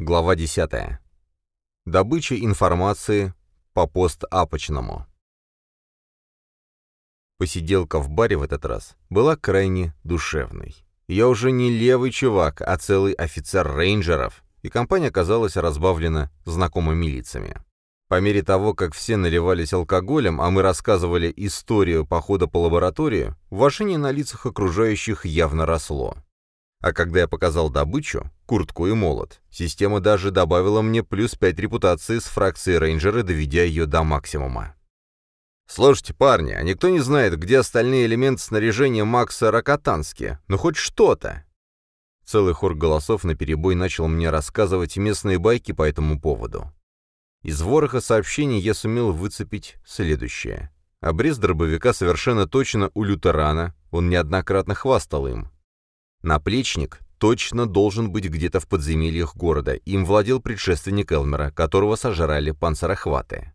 Глава 10. Добыча информации по постапочному. Посиделка в баре в этот раз была крайне душевной. Я уже не левый чувак, а целый офицер рейнджеров, и компания оказалась разбавлена знакомыми лицами. По мере того, как все наливались алкоголем, а мы рассказывали историю похода по лаборатории, уважение на лицах окружающих явно росло. А когда я показал добычу, куртку и молот, система даже добавила мне плюс 5 репутации с фракции рейнджера, доведя ее до максимума. «Слушайте, парни, а никто не знает, где остальные элементы снаряжения Макса Рокотански? Ну хоть что-то!» Целый хор голосов наперебой начал мне рассказывать местные байки по этому поводу. Из вороха сообщений я сумел выцепить следующее. Обрез дробовика совершенно точно у лютерана, он неоднократно хвастал им. Наплечник точно должен быть где-то в подземельях города, им владел предшественник Элмера, которого сожрали панцерохваты.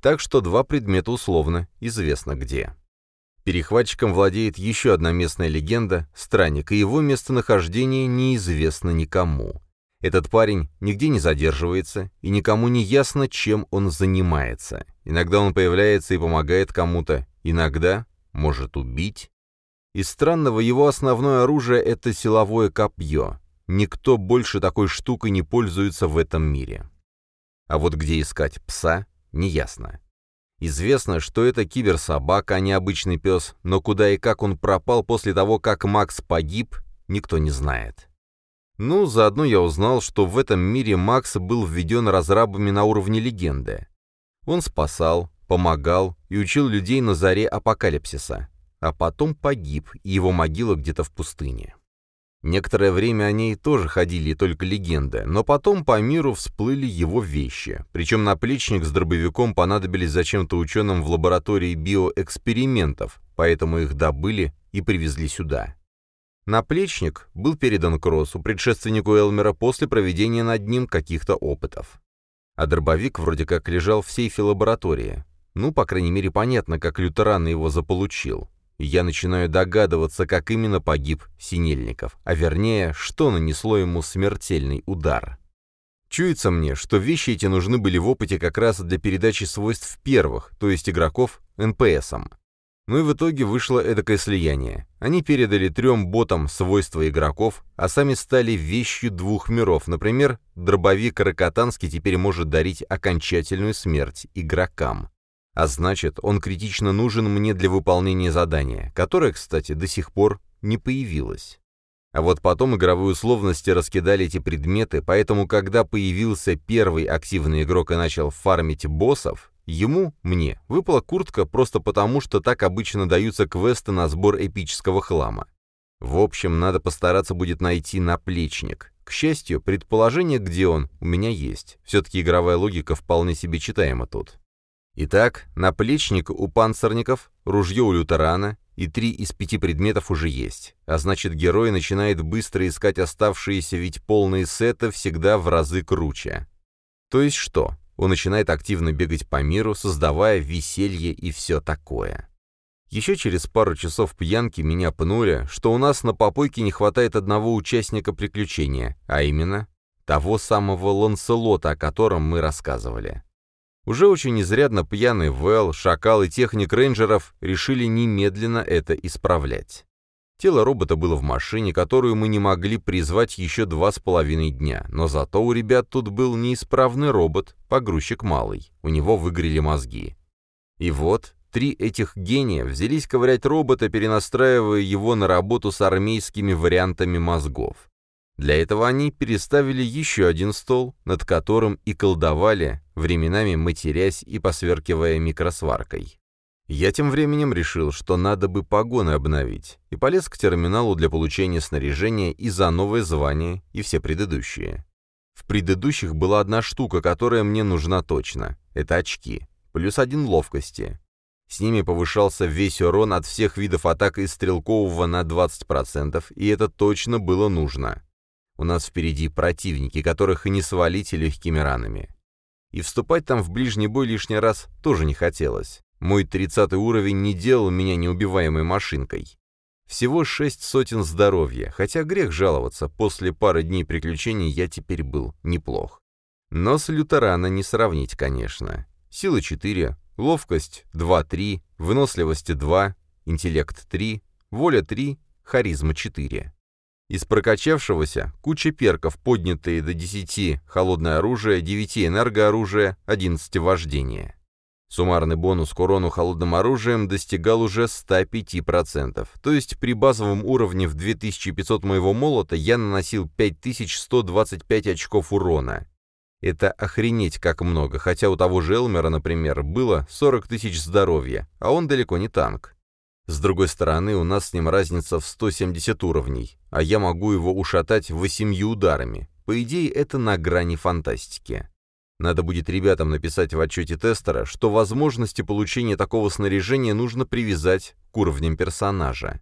Так что два предмета условно известно где. Перехватчиком владеет еще одна местная легенда, странник, и его местонахождение неизвестно никому. Этот парень нигде не задерживается, и никому не ясно, чем он занимается. Иногда он появляется и помогает кому-то, иногда может убить. Из странного его основное оружие — это силовое копье. Никто больше такой штукой не пользуется в этом мире. А вот где искать пса, неясно. Известно, что это киберсобака, а не обычный пес, но куда и как он пропал после того, как Макс погиб, никто не знает. Ну, заодно я узнал, что в этом мире Макс был введен разрабами на уровне легенды. Он спасал, помогал и учил людей на заре апокалипсиса а потом погиб, и его могила где-то в пустыне. Некоторое время о ней тоже ходили только легенды, но потом по миру всплыли его вещи, причем наплечник с дробовиком понадобились зачем-то ученым в лаборатории биоэкспериментов, поэтому их добыли и привезли сюда. Наплечник был передан Кроссу, предшественнику Элмера, после проведения над ним каких-то опытов. А дробовик вроде как лежал в сейфе лаборатории. Ну, по крайней мере, понятно, как лютеран его заполучил я начинаю догадываться, как именно погиб Синельников, а вернее, что нанесло ему смертельный удар. Чуется мне, что вещи эти нужны были в опыте как раз для передачи свойств первых, то есть игроков, НПСам. Ну и в итоге вышло эдакое слияние. Они передали трем ботам свойства игроков, а сами стали вещью двух миров. Например, дробовик Рокотанский теперь может дарить окончательную смерть игрокам. А значит, он критично нужен мне для выполнения задания, которое, кстати, до сих пор не появилось. А вот потом игровые условности раскидали эти предметы, поэтому когда появился первый активный игрок и начал фармить боссов, ему, мне, выпала куртка просто потому, что так обычно даются квесты на сбор эпического хлама. В общем, надо постараться будет найти наплечник. К счастью, предположение, где он, у меня есть. Все-таки игровая логика вполне себе читаема тут. Итак, наплечник у панцирников, ружье у лютерана, и три из пяти предметов уже есть. А значит, герой начинает быстро искать оставшиеся, ведь полные сеты всегда в разы круче. То есть что? Он начинает активно бегать по миру, создавая веселье и все такое. Еще через пару часов пьянки меня пнули, что у нас на попойке не хватает одного участника приключения, а именно того самого Ланселота, о котором мы рассказывали. Уже очень изрядно пьяный Вэл, Шакал и техник рейнджеров решили немедленно это исправлять. Тело робота было в машине, которую мы не могли призвать еще два с половиной дня, но зато у ребят тут был неисправный робот, погрузчик малый, у него выгорели мозги. И вот, три этих гения взялись ковырять робота, перенастраивая его на работу с армейскими вариантами мозгов. Для этого они переставили еще один стол, над которым и колдовали, временами матерясь и посверкивая микросваркой. Я тем временем решил, что надо бы погоны обновить, и полез к терминалу для получения снаряжения и за новое звание, и все предыдущие. В предыдущих была одна штука, которая мне нужна точно. Это очки. Плюс один ловкости. С ними повышался весь урон от всех видов атак из стрелкового на 20%, и это точно было нужно. У нас впереди противники, которых и не свалить легкими ранами. И вступать там в ближний бой лишний раз тоже не хотелось. Мой тридцатый уровень не делал меня неубиваемой машинкой. Всего шесть сотен здоровья, хотя грех жаловаться, после пары дней приключений я теперь был неплох. Но с лютерана не сравнить, конечно. Сила 4, ловкость 2-3, выносливость 2, интеллект 3, воля 3, харизма 4. Из прокачавшегося куча перков, поднятые до 10 холодное оружие, 9 энергооружие, 11 вождение. Суммарный бонус к урону холодным оружием достигал уже 105%, то есть при базовом уровне в 2500 моего молота я наносил 5125 очков урона. Это охренеть как много, хотя у того же Элмера, например, было 40 тысяч здоровья, а он далеко не танк. С другой стороны, у нас с ним разница в 170 уровней, а я могу его ушатать восемью ударами. По идее, это на грани фантастики. Надо будет ребятам написать в отчете тестера, что возможности получения такого снаряжения нужно привязать к уровням персонажа.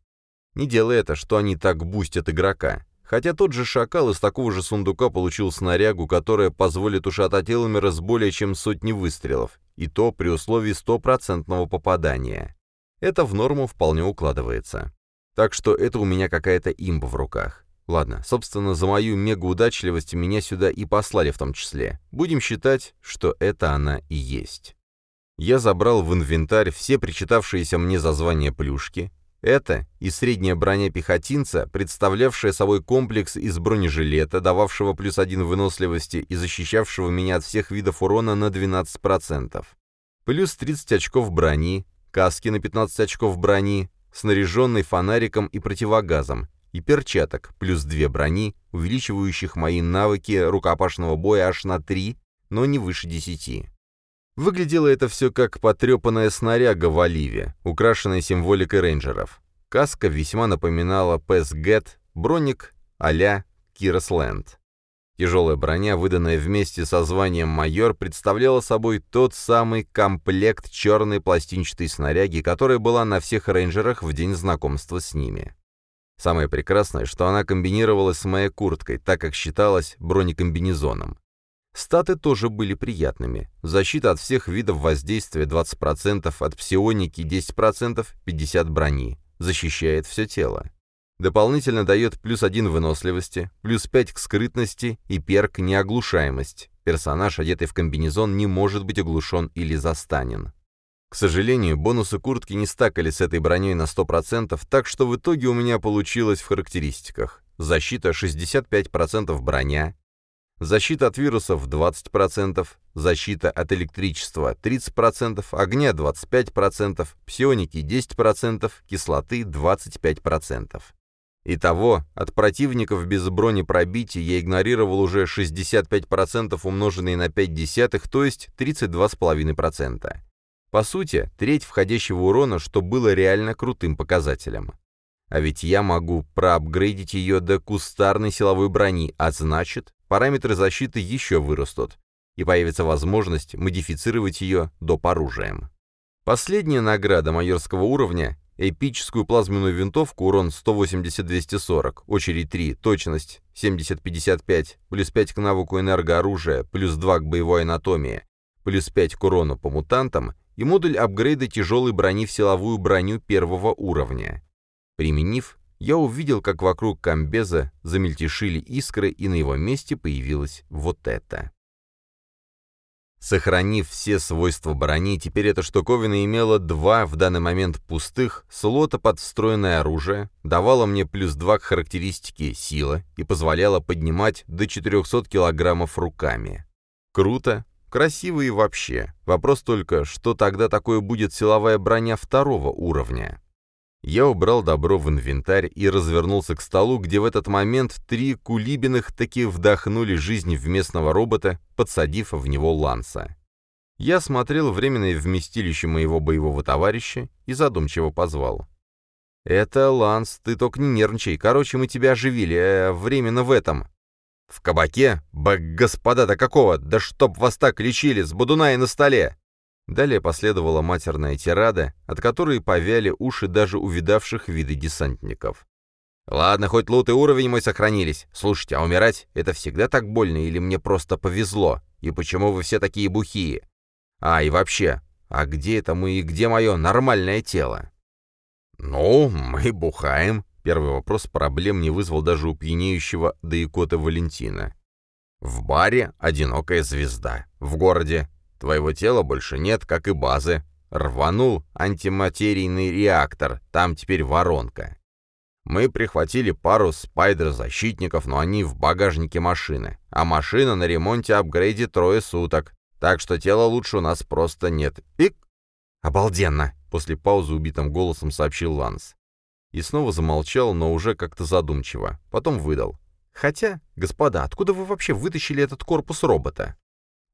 Не делай это, что они так бустят игрока. Хотя тот же шакал из такого же сундука получил снарягу, которая позволит ушатать Элмера с более чем сотни выстрелов, и то при условии стопроцентного попадания. Это в норму вполне укладывается. Так что это у меня какая-то имба в руках. Ладно, собственно, за мою мегаудачливость меня сюда и послали в том числе. Будем считать, что это она и есть. Я забрал в инвентарь все причитавшиеся мне за звание плюшки. Это и средняя броня пехотинца, представлявшая собой комплекс из бронежилета, дававшего плюс один выносливости и защищавшего меня от всех видов урона на 12%. Плюс 30 очков брони, каски на 15 очков брони, снаряженный фонариком и противогазом, и перчаток, плюс две брони, увеличивающих мои навыки рукопашного боя аж на 3, но не выше 10. Выглядело это все как потрепанная снаряга в оливе, украшенная символикой рейнджеров. Каска весьма напоминала Пэс-Гэт, броник а-ля Киросленд. Тяжелая броня, выданная вместе со званием майор, представляла собой тот самый комплект черной пластинчатой снаряги, которая была на всех рейнджерах в день знакомства с ними. Самое прекрасное, что она комбинировалась с моей курткой, так как считалась бронекомбинезоном. Статы тоже были приятными. Защита от всех видов воздействия 20%, от псионики 10%, 50 брони. Защищает все тело. Дополнительно дает плюс один выносливости, плюс 5 к скрытности и перк неоглушаемость. Персонаж, одетый в комбинезон, не может быть оглушен или застанен. К сожалению, бонусы куртки не стакали с этой броней на 100%, так что в итоге у меня получилось в характеристиках. Защита 65% броня, защита от вирусов 20%, защита от электричества 30%, огня 25%, псионики 10%, кислоты 25%. Итого, от противников без бронепробития я игнорировал уже 65% умноженные на 5 десятых, то есть 32,5%. По сути, треть входящего урона, что было реально крутым показателем. А ведь я могу проапгрейдить ее до кустарной силовой брони, а значит, параметры защиты еще вырастут, и появится возможность модифицировать ее доп. оружием. Последняя награда майорского уровня Эпическую плазменную винтовку, урон 180-240, очередь 3, точность 70-55, плюс 5 к навыку энергооружия, плюс 2 к боевой анатомии, плюс 5 к урону по мутантам и модуль апгрейда тяжелой брони в силовую броню первого уровня. Применив, я увидел, как вокруг комбеза замельтешили искры, и на его месте появилось вот это. Сохранив все свойства брони, теперь эта штуковина имела два в данный момент пустых слота под встроенное оружие, давала мне плюс два к характеристике сила и позволяла поднимать до 400 килограммов руками. Круто, красиво и вообще. Вопрос только, что тогда такое будет силовая броня второго уровня? Я убрал добро в инвентарь и развернулся к столу, где в этот момент три кулибиных таки вдохнули жизнь в местного робота, подсадив в него ланса. Я смотрел временное вместилище моего боевого товарища и задумчиво позвал. «Это, Ланс, ты только не нервничай. Короче, мы тебя оживили. Э, временно в этом». «В кабаке? Б, господа, да какого? Да чтоб вас так лечили, с бодуна и на столе!» Далее последовала матерная тирада, от которой повяли уши даже увидавших виды десантников. «Ладно, хоть лут и уровень мой сохранились. Слушайте, а умирать — это всегда так больно или мне просто повезло? И почему вы все такие бухие? А, и вообще, а где это мы и где мое нормальное тело?» «Ну, мы бухаем». Первый вопрос проблем не вызвал даже у пьянеющего Даикота Валентина. «В баре одинокая звезда. В городе твоего тела больше нет, как и базы. Рванул антиматерийный реактор, там теперь воронка. Мы прихватили пару спайдер-защитников, но они в багажнике машины, а машина на ремонте апгрейде трое суток, так что тела лучше у нас просто нет. Пик! Обалденно! После паузы убитым голосом сообщил Ланс. И снова замолчал, но уже как-то задумчиво. Потом выдал. «Хотя, господа, откуда вы вообще вытащили этот корпус робота?»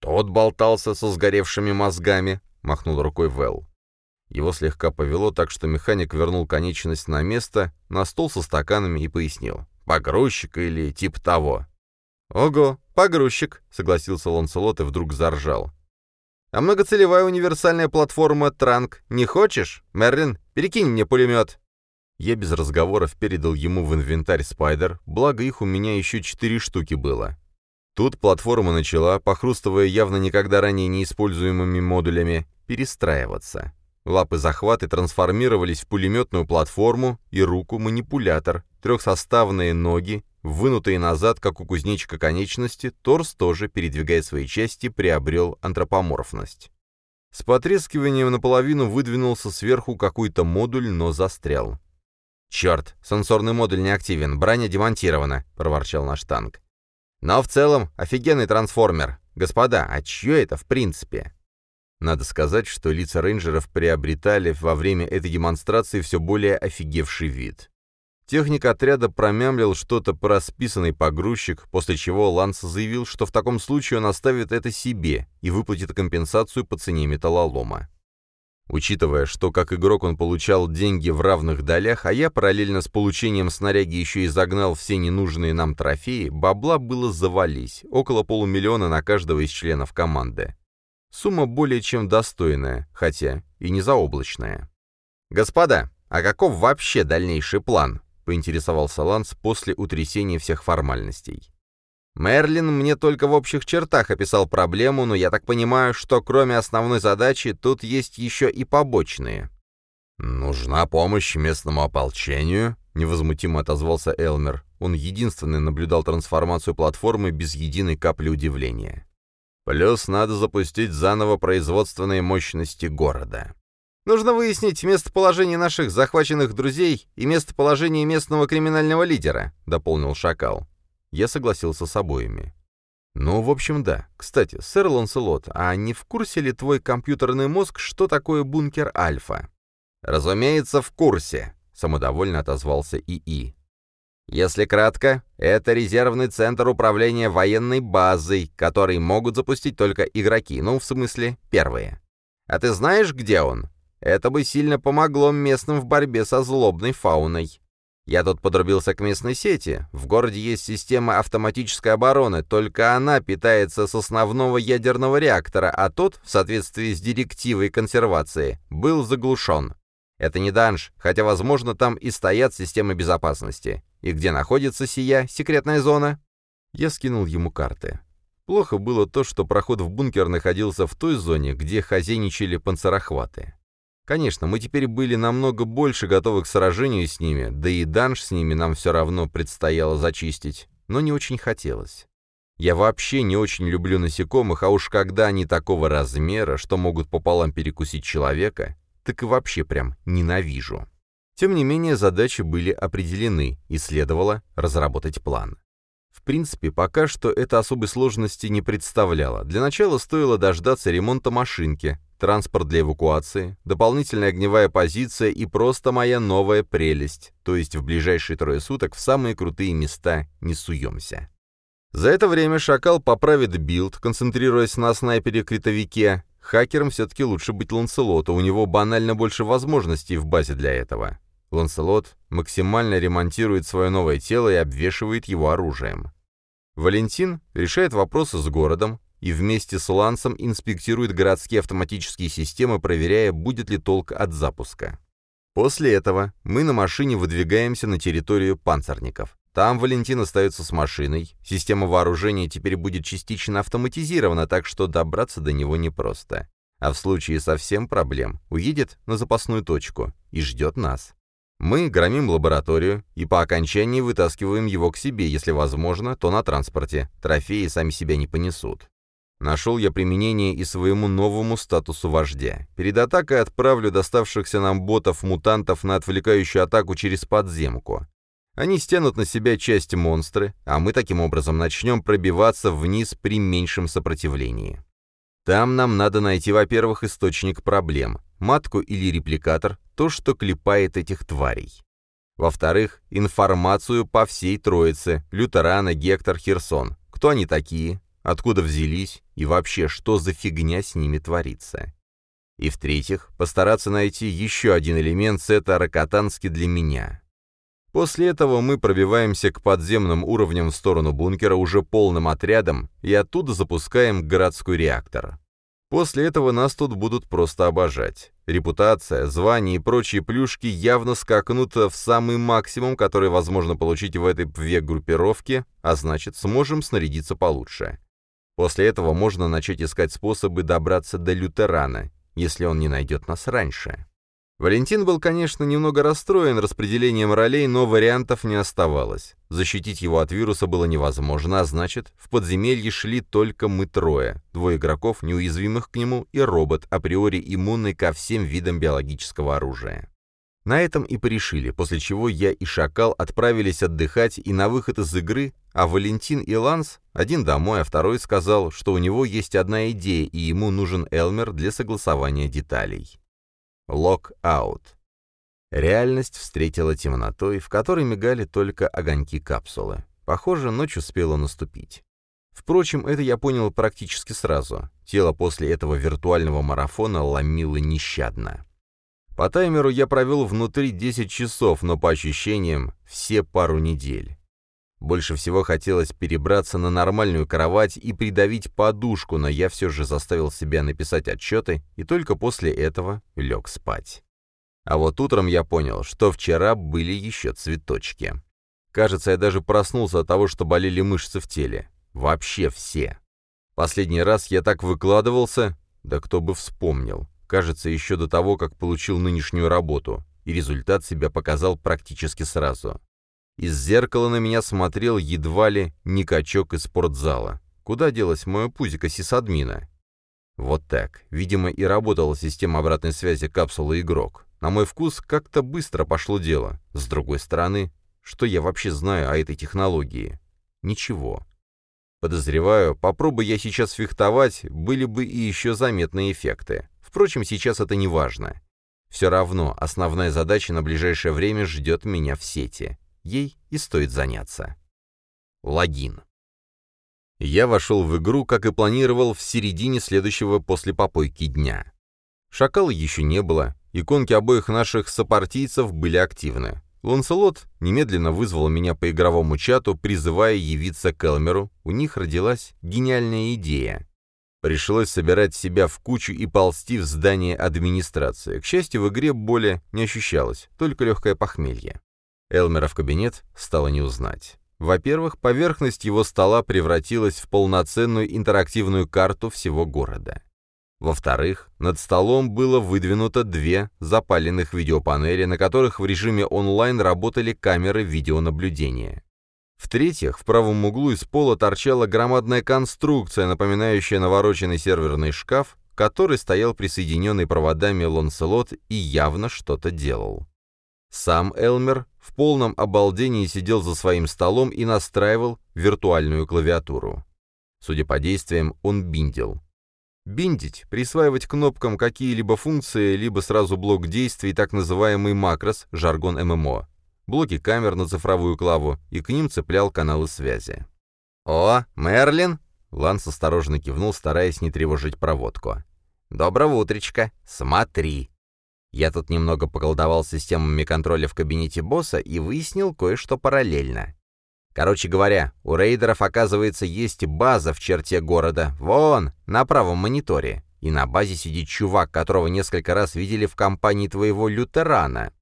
«Тот болтался со сгоревшими мозгами», — махнул рукой Вэл. Его слегка повело так, что механик вернул конечность на место, на стол со стаканами и пояснил. «Погрузчик или тип того». «Ого, погрузчик», — согласился Ланселот и вдруг заржал. «А многоцелевая универсальная платформа «Транк» не хочешь? Мерлин, перекинь мне пулемет». Я без разговоров передал ему в инвентарь «Спайдер», благо их у меня еще четыре штуки было. Тут платформа начала, похрустывая явно никогда ранее неиспользуемыми модулями, перестраиваться. Лапы захваты трансформировались в пулеметную платформу и руку-манипулятор, трехсоставные ноги, вынутые назад, как у кузнечика конечности, торс тоже, передвигая свои части, приобрел антропоморфность. С потрескиванием наполовину выдвинулся сверху какой-то модуль, но застрял. «Черт, сенсорный модуль не активен, броня демонтирована», — проворчал наш танк. «Но в целом офигенный трансформер. Господа, а чье это в принципе?» Надо сказать, что лица рейнджеров приобретали во время этой демонстрации все более офигевший вид. Техник отряда промямлил что-то про списанный погрузчик, после чего Ланс заявил, что в таком случае он оставит это себе и выплатит компенсацию по цене металлолома. Учитывая, что как игрок он получал деньги в равных долях, а я параллельно с получением снаряги еще и загнал все ненужные нам трофеи, бабла было завались, около полумиллиона на каждого из членов команды. Сумма более чем достойная, хотя и не заоблачная. «Господа, а каков вообще дальнейший план?» — поинтересовался Ланс после утрясения всех формальностей. Мерлин мне только в общих чертах описал проблему, но я так понимаю, что кроме основной задачи тут есть еще и побочные. «Нужна помощь местному ополчению», — невозмутимо отозвался Элмер. Он единственный наблюдал трансформацию платформы без единой капли удивления. Плюс надо запустить заново производственные мощности города. Нужно выяснить местоположение наших захваченных друзей и местоположение местного криминального лидера», — дополнил Шакал. Я согласился с обоими. «Ну, в общем, да. Кстати, сэр Ланселот, а не в курсе ли твой компьютерный мозг, что такое бункер Альфа?» «Разумеется, в курсе», — самодовольно отозвался ИИ. Если кратко, это резервный центр управления военной базой, который могут запустить только игроки, ну, в смысле, первые. А ты знаешь, где он? Это бы сильно помогло местным в борьбе со злобной фауной. Я тут подрубился к местной сети. В городе есть система автоматической обороны, только она питается с основного ядерного реактора, а тот, в соответствии с директивой консервации, был заглушен. Это не данж, хотя, возможно, там и стоят системы безопасности. И где находится сия секретная зона? Я скинул ему карты. Плохо было то, что проход в бункер находился в той зоне, где хозяйничали панцерохваты. Конечно, мы теперь были намного больше готовы к сражению с ними, да и данж с ними нам все равно предстояло зачистить, но не очень хотелось. Я вообще не очень люблю насекомых, а уж когда они такого размера, что могут пополам перекусить человека, так и вообще прям ненавижу. Тем не менее, задачи были определены, и следовало разработать план. В принципе, пока что это особой сложности не представляло. Для начала стоило дождаться ремонта машинки, транспорт для эвакуации, дополнительная огневая позиция и просто моя новая прелесть, то есть в ближайшие трое суток в самые крутые места не суемся. За это время «Шакал» поправит билд, концентрируясь на снайпере-критовике, Хакером все-таки лучше быть Ланселоту, у него банально больше возможностей в базе для этого. Ланселот максимально ремонтирует свое новое тело и обвешивает его оружием. Валентин решает вопросы с городом и вместе с Лансом инспектирует городские автоматические системы, проверяя, будет ли толк от запуска. После этого мы на машине выдвигаемся на территорию панцирников. Там Валентин остается с машиной. Система вооружения теперь будет частично автоматизирована, так что добраться до него непросто. А в случае совсем проблем уедет на запасную точку и ждет нас. Мы громим лабораторию и по окончании вытаскиваем его к себе, если возможно, то на транспорте. Трофеи сами себя не понесут. Нашел я применение и своему новому статусу вождя. Перед атакой отправлю доставшихся нам ботов-мутантов на отвлекающую атаку через подземку. Они стянут на себя часть монстры, а мы таким образом начнем пробиваться вниз при меньшем сопротивлении. Там нам надо найти, во-первых, источник проблем, матку или репликатор, то, что клепает этих тварей. Во-вторых, информацию по всей троице, Лютерана, Гектор, Херсон. Кто они такие, откуда взялись и вообще, что за фигня с ними творится. И в-третьих, постараться найти еще один элемент сета Ракотански для меня. После этого мы пробиваемся к подземным уровням в сторону бункера уже полным отрядом и оттуда запускаем городской реактор. После этого нас тут будут просто обожать. Репутация, звание и прочие плюшки явно скакнут в самый максимум, который возможно получить в этой ПВЕ-группировке, а значит, сможем снарядиться получше. После этого можно начать искать способы добраться до лютерана, если он не найдет нас раньше. Валентин был, конечно, немного расстроен распределением ролей, но вариантов не оставалось. Защитить его от вируса было невозможно, а значит, в подземелье шли только мы трое, двое игроков, неуязвимых к нему, и робот, априори иммунный ко всем видам биологического оружия. На этом и порешили, после чего я и Шакал отправились отдыхать и на выход из игры, а Валентин и Ланс, один домой, а второй сказал, что у него есть одна идея и ему нужен Элмер для согласования деталей. Лок-аут. Реальность встретила темнотой, в которой мигали только огоньки капсулы. Похоже, ночь успела наступить. Впрочем, это я понял практически сразу. Тело после этого виртуального марафона ломило нещадно. По таймеру я провел внутри 10 часов, но по ощущениям все пару недель. Больше всего хотелось перебраться на нормальную кровать и придавить подушку, но я все же заставил себя написать отчеты и только после этого лег спать. А вот утром я понял, что вчера были еще цветочки. Кажется, я даже проснулся от того, что болели мышцы в теле. Вообще все. Последний раз я так выкладывался, да кто бы вспомнил кажется, еще до того, как получил нынешнюю работу, и результат себя показал практически сразу. Из зеркала на меня смотрел едва ли не качок из спортзала. Куда делась мое пузико сисадмина? Вот так. Видимо, и работала система обратной связи капсула-игрок. На мой вкус, как-то быстро пошло дело. С другой стороны, что я вообще знаю о этой технологии? Ничего. Подозреваю, попробуй я сейчас фехтовать, были бы и еще заметные эффекты. Впрочем, сейчас это не важно. Все равно основная задача на ближайшее время ждет меня в сети. Ей и стоит заняться. Логин. Я вошел в игру, как и планировал, в середине следующего после попойки дня. Шакала еще не было, иконки обоих наших сопартийцев были активны. Ланселот немедленно вызвал меня по игровому чату, призывая явиться к Элмеру. У них родилась гениальная идея. Пришлось собирать себя в кучу и ползти в здание администрации. К счастью, в игре боли не ощущалось, только легкое похмелье. Элмера в кабинет стало не узнать. Во-первых, поверхность его стола превратилась в полноценную интерактивную карту всего города. Во-вторых, над столом было выдвинуто две запаленных видеопанели, на которых в режиме онлайн работали камеры видеонаблюдения. В-третьих, в правом углу из пола торчала громадная конструкция, напоминающая навороченный серверный шкаф, который стоял присоединенный проводами Ланселот и явно что-то делал. Сам Элмер в полном обалдении сидел за своим столом и настраивал виртуальную клавиатуру. Судя по действиям, он биндил. Биндить, присваивать кнопкам какие-либо функции, либо сразу блок действий, так называемый макрос, жаргон ММО блоки камер на цифровую клаву, и к ним цеплял каналы связи. «О, Мерлин!» — Ланс осторожно кивнул, стараясь не тревожить проводку. «Доброго утречка! Смотри!» Я тут немного поколдовал системами контроля в кабинете босса и выяснил кое-что параллельно. Короче говоря, у рейдеров, оказывается, есть база в черте города, вон, на правом мониторе. И на базе сидит чувак, которого несколько раз видели в компании твоего лютерана.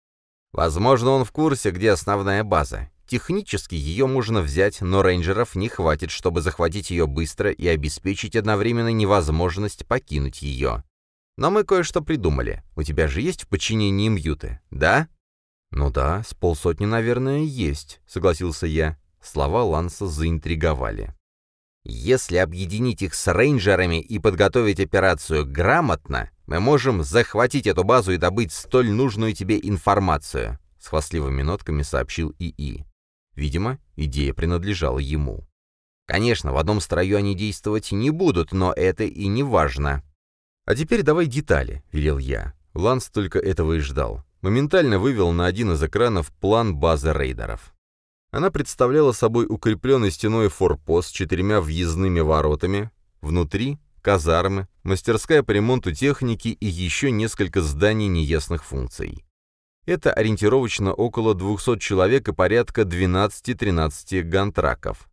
Возможно, он в курсе, где основная база. Технически ее можно взять, но рейнджеров не хватит, чтобы захватить ее быстро и обеспечить одновременно невозможность покинуть ее. Но мы кое-что придумали. У тебя же есть в подчинении мьюты, да? «Ну да, с полсотни, наверное, есть», — согласился я. Слова Ланса заинтриговали. «Если объединить их с рейнджерами и подготовить операцию грамотно, мы можем захватить эту базу и добыть столь нужную тебе информацию», — с хвастливыми нотками сообщил ИИ. Видимо, идея принадлежала ему. «Конечно, в одном строю они действовать не будут, но это и не важно». «А теперь давай детали», — велел я. Ланс только этого и ждал. Моментально вывел на один из экранов план базы рейдеров. Она представляла собой укрепленный стеной форпост с четырьмя въездными воротами, внутри — казармы, мастерская по ремонту техники и еще несколько зданий неясных функций. Это ориентировочно около 200 человек и порядка 12-13 гантраков.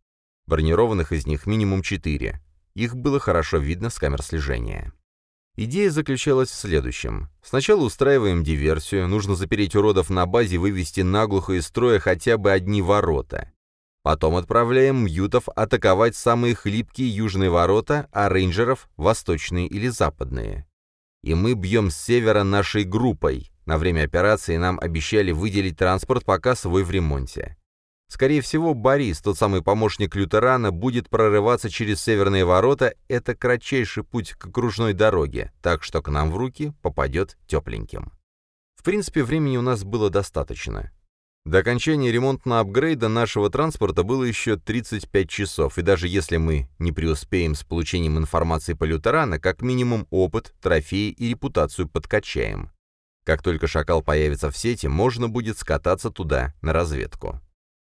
Бронированных из них минимум 4. Их было хорошо видно с камер слежения. Идея заключалась в следующем. Сначала устраиваем диверсию, нужно запереть уродов на базе и вывести наглухо из строя хотя бы одни ворота. Потом отправляем мьютов атаковать самые хлипкие южные ворота, а рейнджеров — восточные или западные. И мы бьем с севера нашей группой. На время операции нам обещали выделить транспорт, пока свой в ремонте. Скорее всего, Борис, тот самый помощник Лютерана, будет прорываться через северные ворота, это кратчайший путь к окружной дороге, так что к нам в руки попадет тепленьким. В принципе, времени у нас было достаточно. До окончания ремонтного апгрейда нашего транспорта было еще 35 часов, и даже если мы не преуспеем с получением информации по Лютерана, как минимум опыт, трофеи и репутацию подкачаем. Как только «Шакал» появится в сети, можно будет скататься туда, на разведку.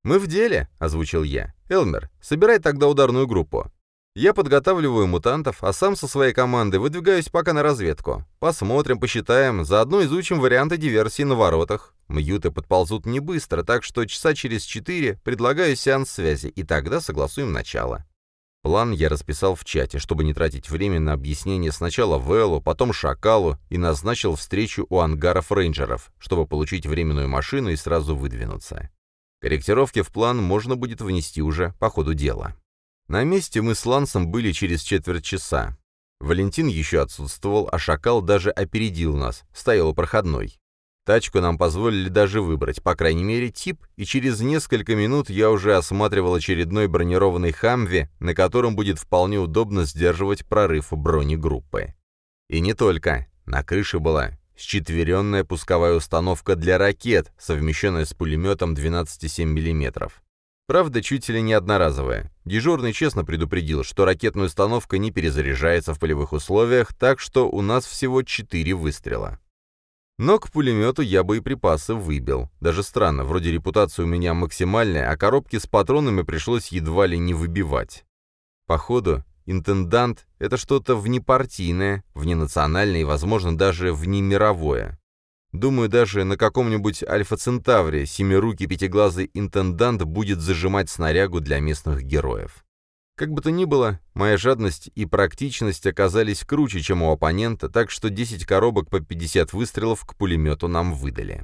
«Мы в деле», — озвучил я. «Элмер, собирай тогда ударную группу. Я подготавливаю мутантов, а сам со своей командой выдвигаюсь пока на разведку. Посмотрим, посчитаем, заодно изучим варианты диверсии на воротах. Мьюты подползут не быстро, так что часа через четыре предлагаю сеанс связи, и тогда согласуем начало». План я расписал в чате, чтобы не тратить время на объяснение сначала Вэллу, потом Шакалу и назначил встречу у ангаров рейнджеров, чтобы получить временную машину и сразу выдвинуться. Корректировки в план можно будет внести уже по ходу дела. На месте мы с Лансом были через четверть часа. Валентин еще отсутствовал, а Шакал даже опередил нас, стоял у проходной. Тачку нам позволили даже выбрать, по крайней мере, тип, и через несколько минут я уже осматривал очередной бронированный «Хамви», на котором будет вполне удобно сдерживать прорыв бронегруппы. И не только. На крыше была Счетверенная пусковая установка для ракет, совмещенная с пулеметом 12,7 мм. Правда, чуть ли не одноразовая. Дежурный честно предупредил, что ракетная установка не перезаряжается в полевых условиях, так что у нас всего 4 выстрела. Но к пулемету я боеприпасы выбил. Даже странно, вроде репутация у меня максимальная, а коробки с патронами пришлось едва ли не выбивать. Походу, Интендант — это что-то внепартийное, вненациональное и, возможно, даже внемировое. Думаю, даже на каком-нибудь Альфа-Центавре семирукий пятиглазый интендант будет зажимать снарягу для местных героев. Как бы то ни было, моя жадность и практичность оказались круче, чем у оппонента, так что 10 коробок по 50 выстрелов к пулемету нам выдали.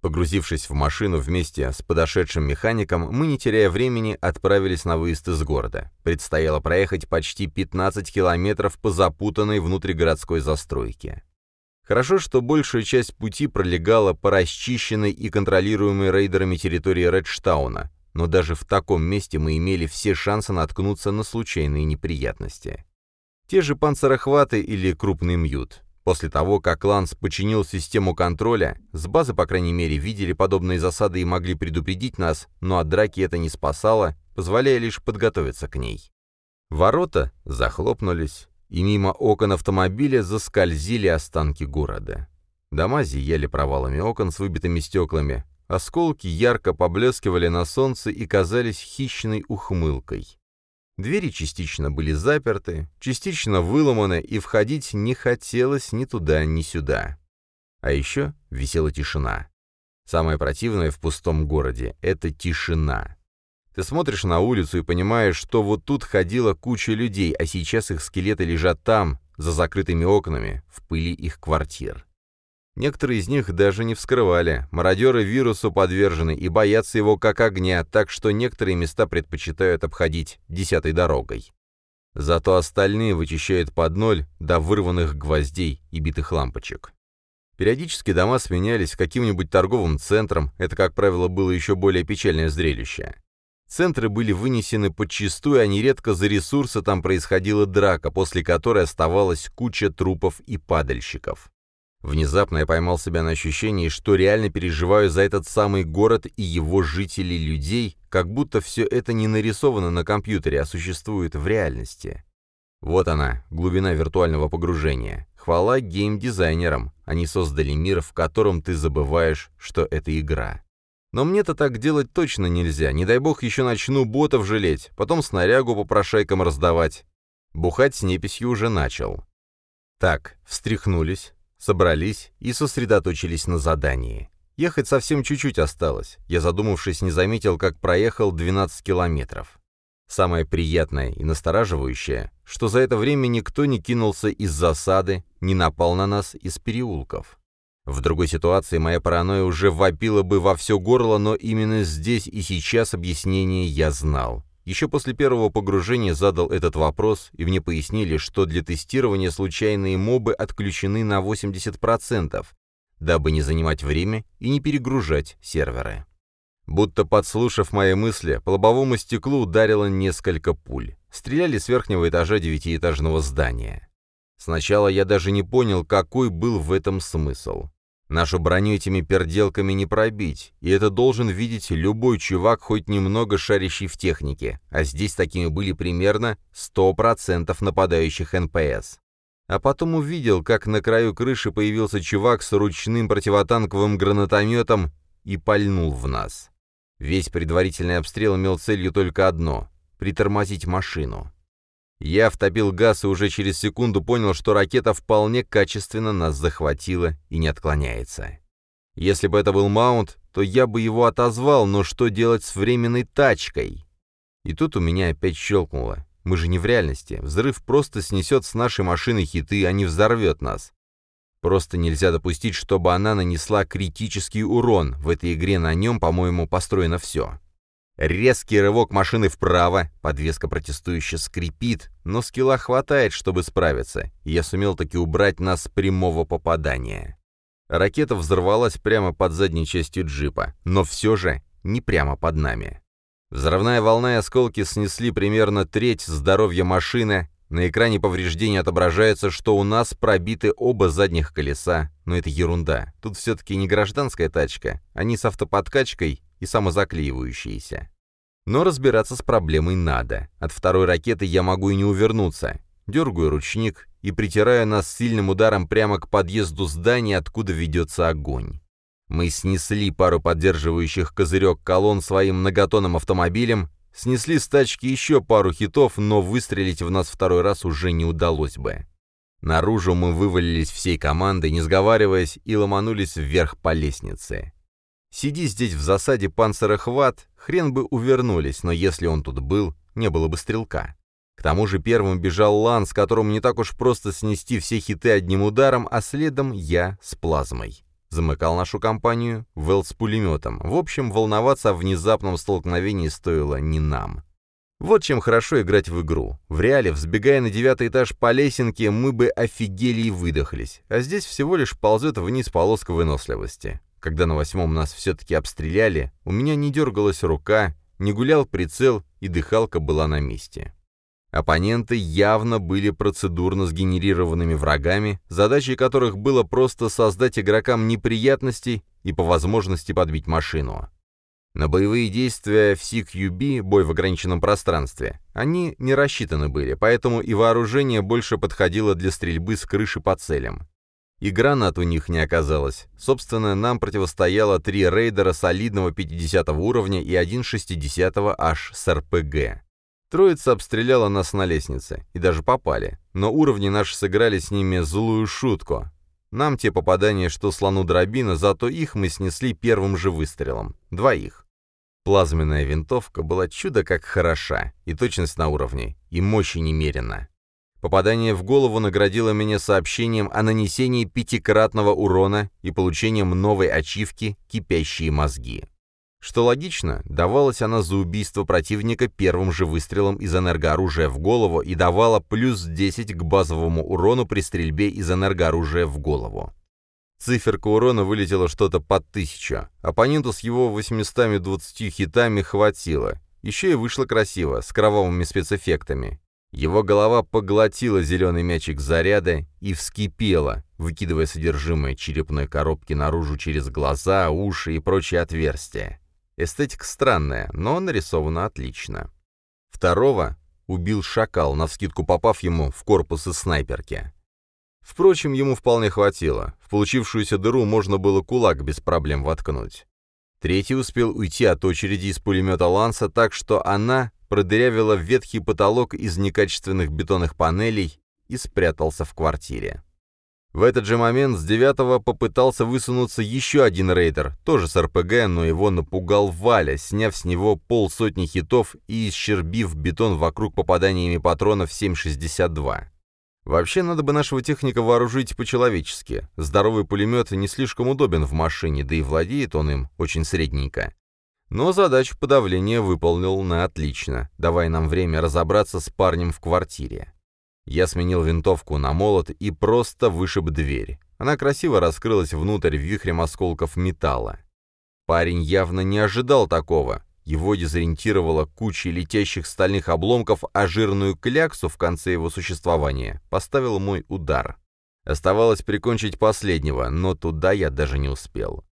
Погрузившись в машину вместе с подошедшим механиком, мы, не теряя времени, отправились на выезд из города. Предстояло проехать почти 15 километров по запутанной внутригородской застройке. Хорошо, что большая часть пути пролегала по расчищенной и контролируемой рейдерами территории Редштауна, но даже в таком месте мы имели все шансы наткнуться на случайные неприятности. Те же панцерохваты или крупный мьют. После того, как Ланс починил систему контроля, с базы, по крайней мере, видели подобные засады и могли предупредить нас, но от драки это не спасало, позволяя лишь подготовиться к ней. Ворота захлопнулись, и мимо окон автомобиля заскользили останки города. Дома зияли провалами окон с выбитыми стеклами, осколки ярко поблескивали на солнце и казались хищной ухмылкой. Двери частично были заперты, частично выломаны, и входить не хотелось ни туда, ни сюда. А еще висела тишина. Самое противное в пустом городе — это тишина. Ты смотришь на улицу и понимаешь, что вот тут ходила куча людей, а сейчас их скелеты лежат там, за закрытыми окнами, в пыли их квартир. Некоторые из них даже не вскрывали. Мародеры вирусу подвержены и боятся его как огня, так что некоторые места предпочитают обходить десятой дорогой. Зато остальные вычищают под ноль до вырванных гвоздей и битых лампочек. Периодически дома сменялись каким-нибудь торговым центром, это, как правило, было еще более печальное зрелище. Центры были вынесены подчистую, а нередко за ресурсы там происходила драка, после которой оставалась куча трупов и падальщиков. Внезапно я поймал себя на ощущении, что реально переживаю за этот самый город и его жителей людей, как будто все это не нарисовано на компьютере, а существует в реальности. Вот она, глубина виртуального погружения. Хвала геймдизайнерам, они создали мир, в котором ты забываешь, что это игра. Но мне-то так делать точно нельзя, не дай бог еще начну ботов жалеть, потом снарягу по прошайкам раздавать. Бухать с неписью уже начал. Так, встряхнулись, собрались и сосредоточились на задании. Ехать совсем чуть-чуть осталось. Я, задумавшись, не заметил, как проехал 12 километров. Самое приятное и настораживающее, что за это время никто не кинулся из засады, не напал на нас из переулков. В другой ситуации моя паранойя уже вопила бы во все горло, но именно здесь и сейчас объяснение я знал. Еще после первого погружения задал этот вопрос, и мне пояснили, что для тестирования случайные мобы отключены на 80%, дабы не занимать время и не перегружать серверы. Будто подслушав мои мысли, по лобовому стеклу ударило несколько пуль. Стреляли с верхнего этажа девятиэтажного здания. Сначала я даже не понял, какой был в этом смысл. Нашу броню этими перделками не пробить, и это должен видеть любой чувак, хоть немного шарящий в технике, а здесь такими были примерно 100% нападающих НПС. А потом увидел, как на краю крыши появился чувак с ручным противотанковым гранатометом и пальнул в нас. Весь предварительный обстрел имел целью только одно — притормозить машину. Я втопил газ и уже через секунду понял, что ракета вполне качественно нас захватила и не отклоняется. Если бы это был маунт, то я бы его отозвал, но что делать с временной тачкой? И тут у меня опять щелкнуло. Мы же не в реальности. Взрыв просто снесет с нашей машины хиты, а не взорвет нас. Просто нельзя допустить, чтобы она нанесла критический урон. В этой игре на нем, по-моему, построено все. Резкий рывок машины вправо, подвеска протестующе скрипит, но скилла хватает, чтобы справиться, и я сумел таки убрать нас с прямого попадания. Ракета взорвалась прямо под задней частью джипа, но все же не прямо под нами. Взрывная волна и осколки снесли примерно треть здоровья машины, на экране повреждений отображается, что у нас пробиты оба задних колеса, но это ерунда. Тут все-таки не гражданская тачка, они с автоподкачкой и самозаклеивающиеся. Но разбираться с проблемой надо. От второй ракеты я могу и не увернуться. Дергаю ручник и притираю нас сильным ударом прямо к подъезду здания, откуда ведется огонь. Мы снесли пару поддерживающих козырек колонн своим многотонным автомобилем, Снесли с тачки еще пару хитов, но выстрелить в нас второй раз уже не удалось бы. Наружу мы вывалились всей командой, не сговариваясь, и ломанулись вверх по лестнице. Сиди здесь в засаде панцерохват, хрен бы увернулись, но если он тут был, не было бы стрелка. К тому же первым бежал Ланс, которому не так уж просто снести все хиты одним ударом, а следом я с плазмой. Замыкал нашу компанию Вэл с пулеметом. В общем, волноваться о внезапном столкновении стоило не нам. Вот чем хорошо играть в игру. В реале, взбегая на девятый этаж по лесенке, мы бы офигели и выдохлись. А здесь всего лишь ползет вниз полоска выносливости. Когда на восьмом нас все-таки обстреляли, у меня не дергалась рука, не гулял прицел, и дыхалка была на месте. Оппоненты явно были процедурно сгенерированными врагами, задачей которых было просто создать игрокам неприятности и по возможности подбить машину. На боевые действия в CQB, бой в ограниченном пространстве, они не рассчитаны были, поэтому и вооружение больше подходило для стрельбы с крыши по целям. И гранат у них не оказалось. Собственно, нам противостояло три рейдера солидного 50 уровня и один 60 аж с РПГ. Троица обстреляла нас на лестнице, и даже попали, но уровни наши сыграли с ними злую шутку. Нам те попадания, что слону дробина, зато их мы снесли первым же выстрелом. Двоих. Плазменная винтовка была чудо как хороша, и точность на уровне, и мощи немерена. Попадание в голову наградило меня сообщением о нанесении пятикратного урона и получением новой ачивки «Кипящие мозги». Что логично, давалась она за убийство противника первым же выстрелом из энергооружия в голову и давала плюс 10 к базовому урону при стрельбе из энергооружия в голову. Циферка урона вылетела что-то под тысячу. Оппоненту с его 820 хитами хватило. Еще и вышло красиво, с кровавыми спецэффектами. Его голова поглотила зеленый мячик заряда и вскипела, выкидывая содержимое черепной коробки наружу через глаза, уши и прочие отверстия. Эстетика странная, но нарисована отлично. Второго убил шакал, навскидку попав ему в корпус из снайперки. Впрочем, ему вполне хватило. В получившуюся дыру можно было кулак без проблем воткнуть. Третий успел уйти от очереди из пулемета «Ланса» так, что она продырявила ветхий потолок из некачественных бетонных панелей и спрятался в квартире. В этот же момент с девятого попытался высунуться еще один рейдер, тоже с РПГ, но его напугал Валя, сняв с него полсотни хитов и исчербив бетон вокруг попаданиями патронов 7,62. Вообще, надо бы нашего техника вооружить по-человечески. Здоровый пулемет не слишком удобен в машине, да и владеет он им очень средненько. Но задачу подавления выполнил на отлично, давая нам время разобраться с парнем в квартире. Я сменил винтовку на молот и просто вышиб дверь. Она красиво раскрылась внутрь вихрем осколков металла. Парень явно не ожидал такого, его дезориентировала куча летящих стальных обломков, а жирную кляксу в конце его существования поставил мой удар. Оставалось прикончить последнего, но туда я даже не успел.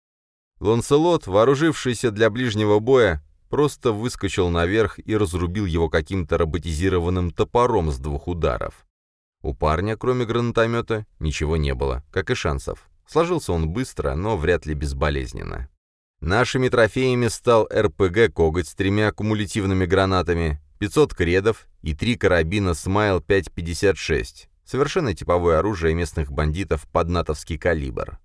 Ланселот, вооружившийся для ближнего боя, просто выскочил наверх и разрубил его каким-то роботизированным топором с двух ударов. У парня, кроме гранатомета, ничего не было, как и шансов. Сложился он быстро, но вряд ли безболезненно. Нашими трофеями стал РПГ «Коготь» с тремя кумулятивными гранатами, 500 кредов и три карабина «Смайл 5.56», совершенно типовое оружие местных бандитов под натовский калибр.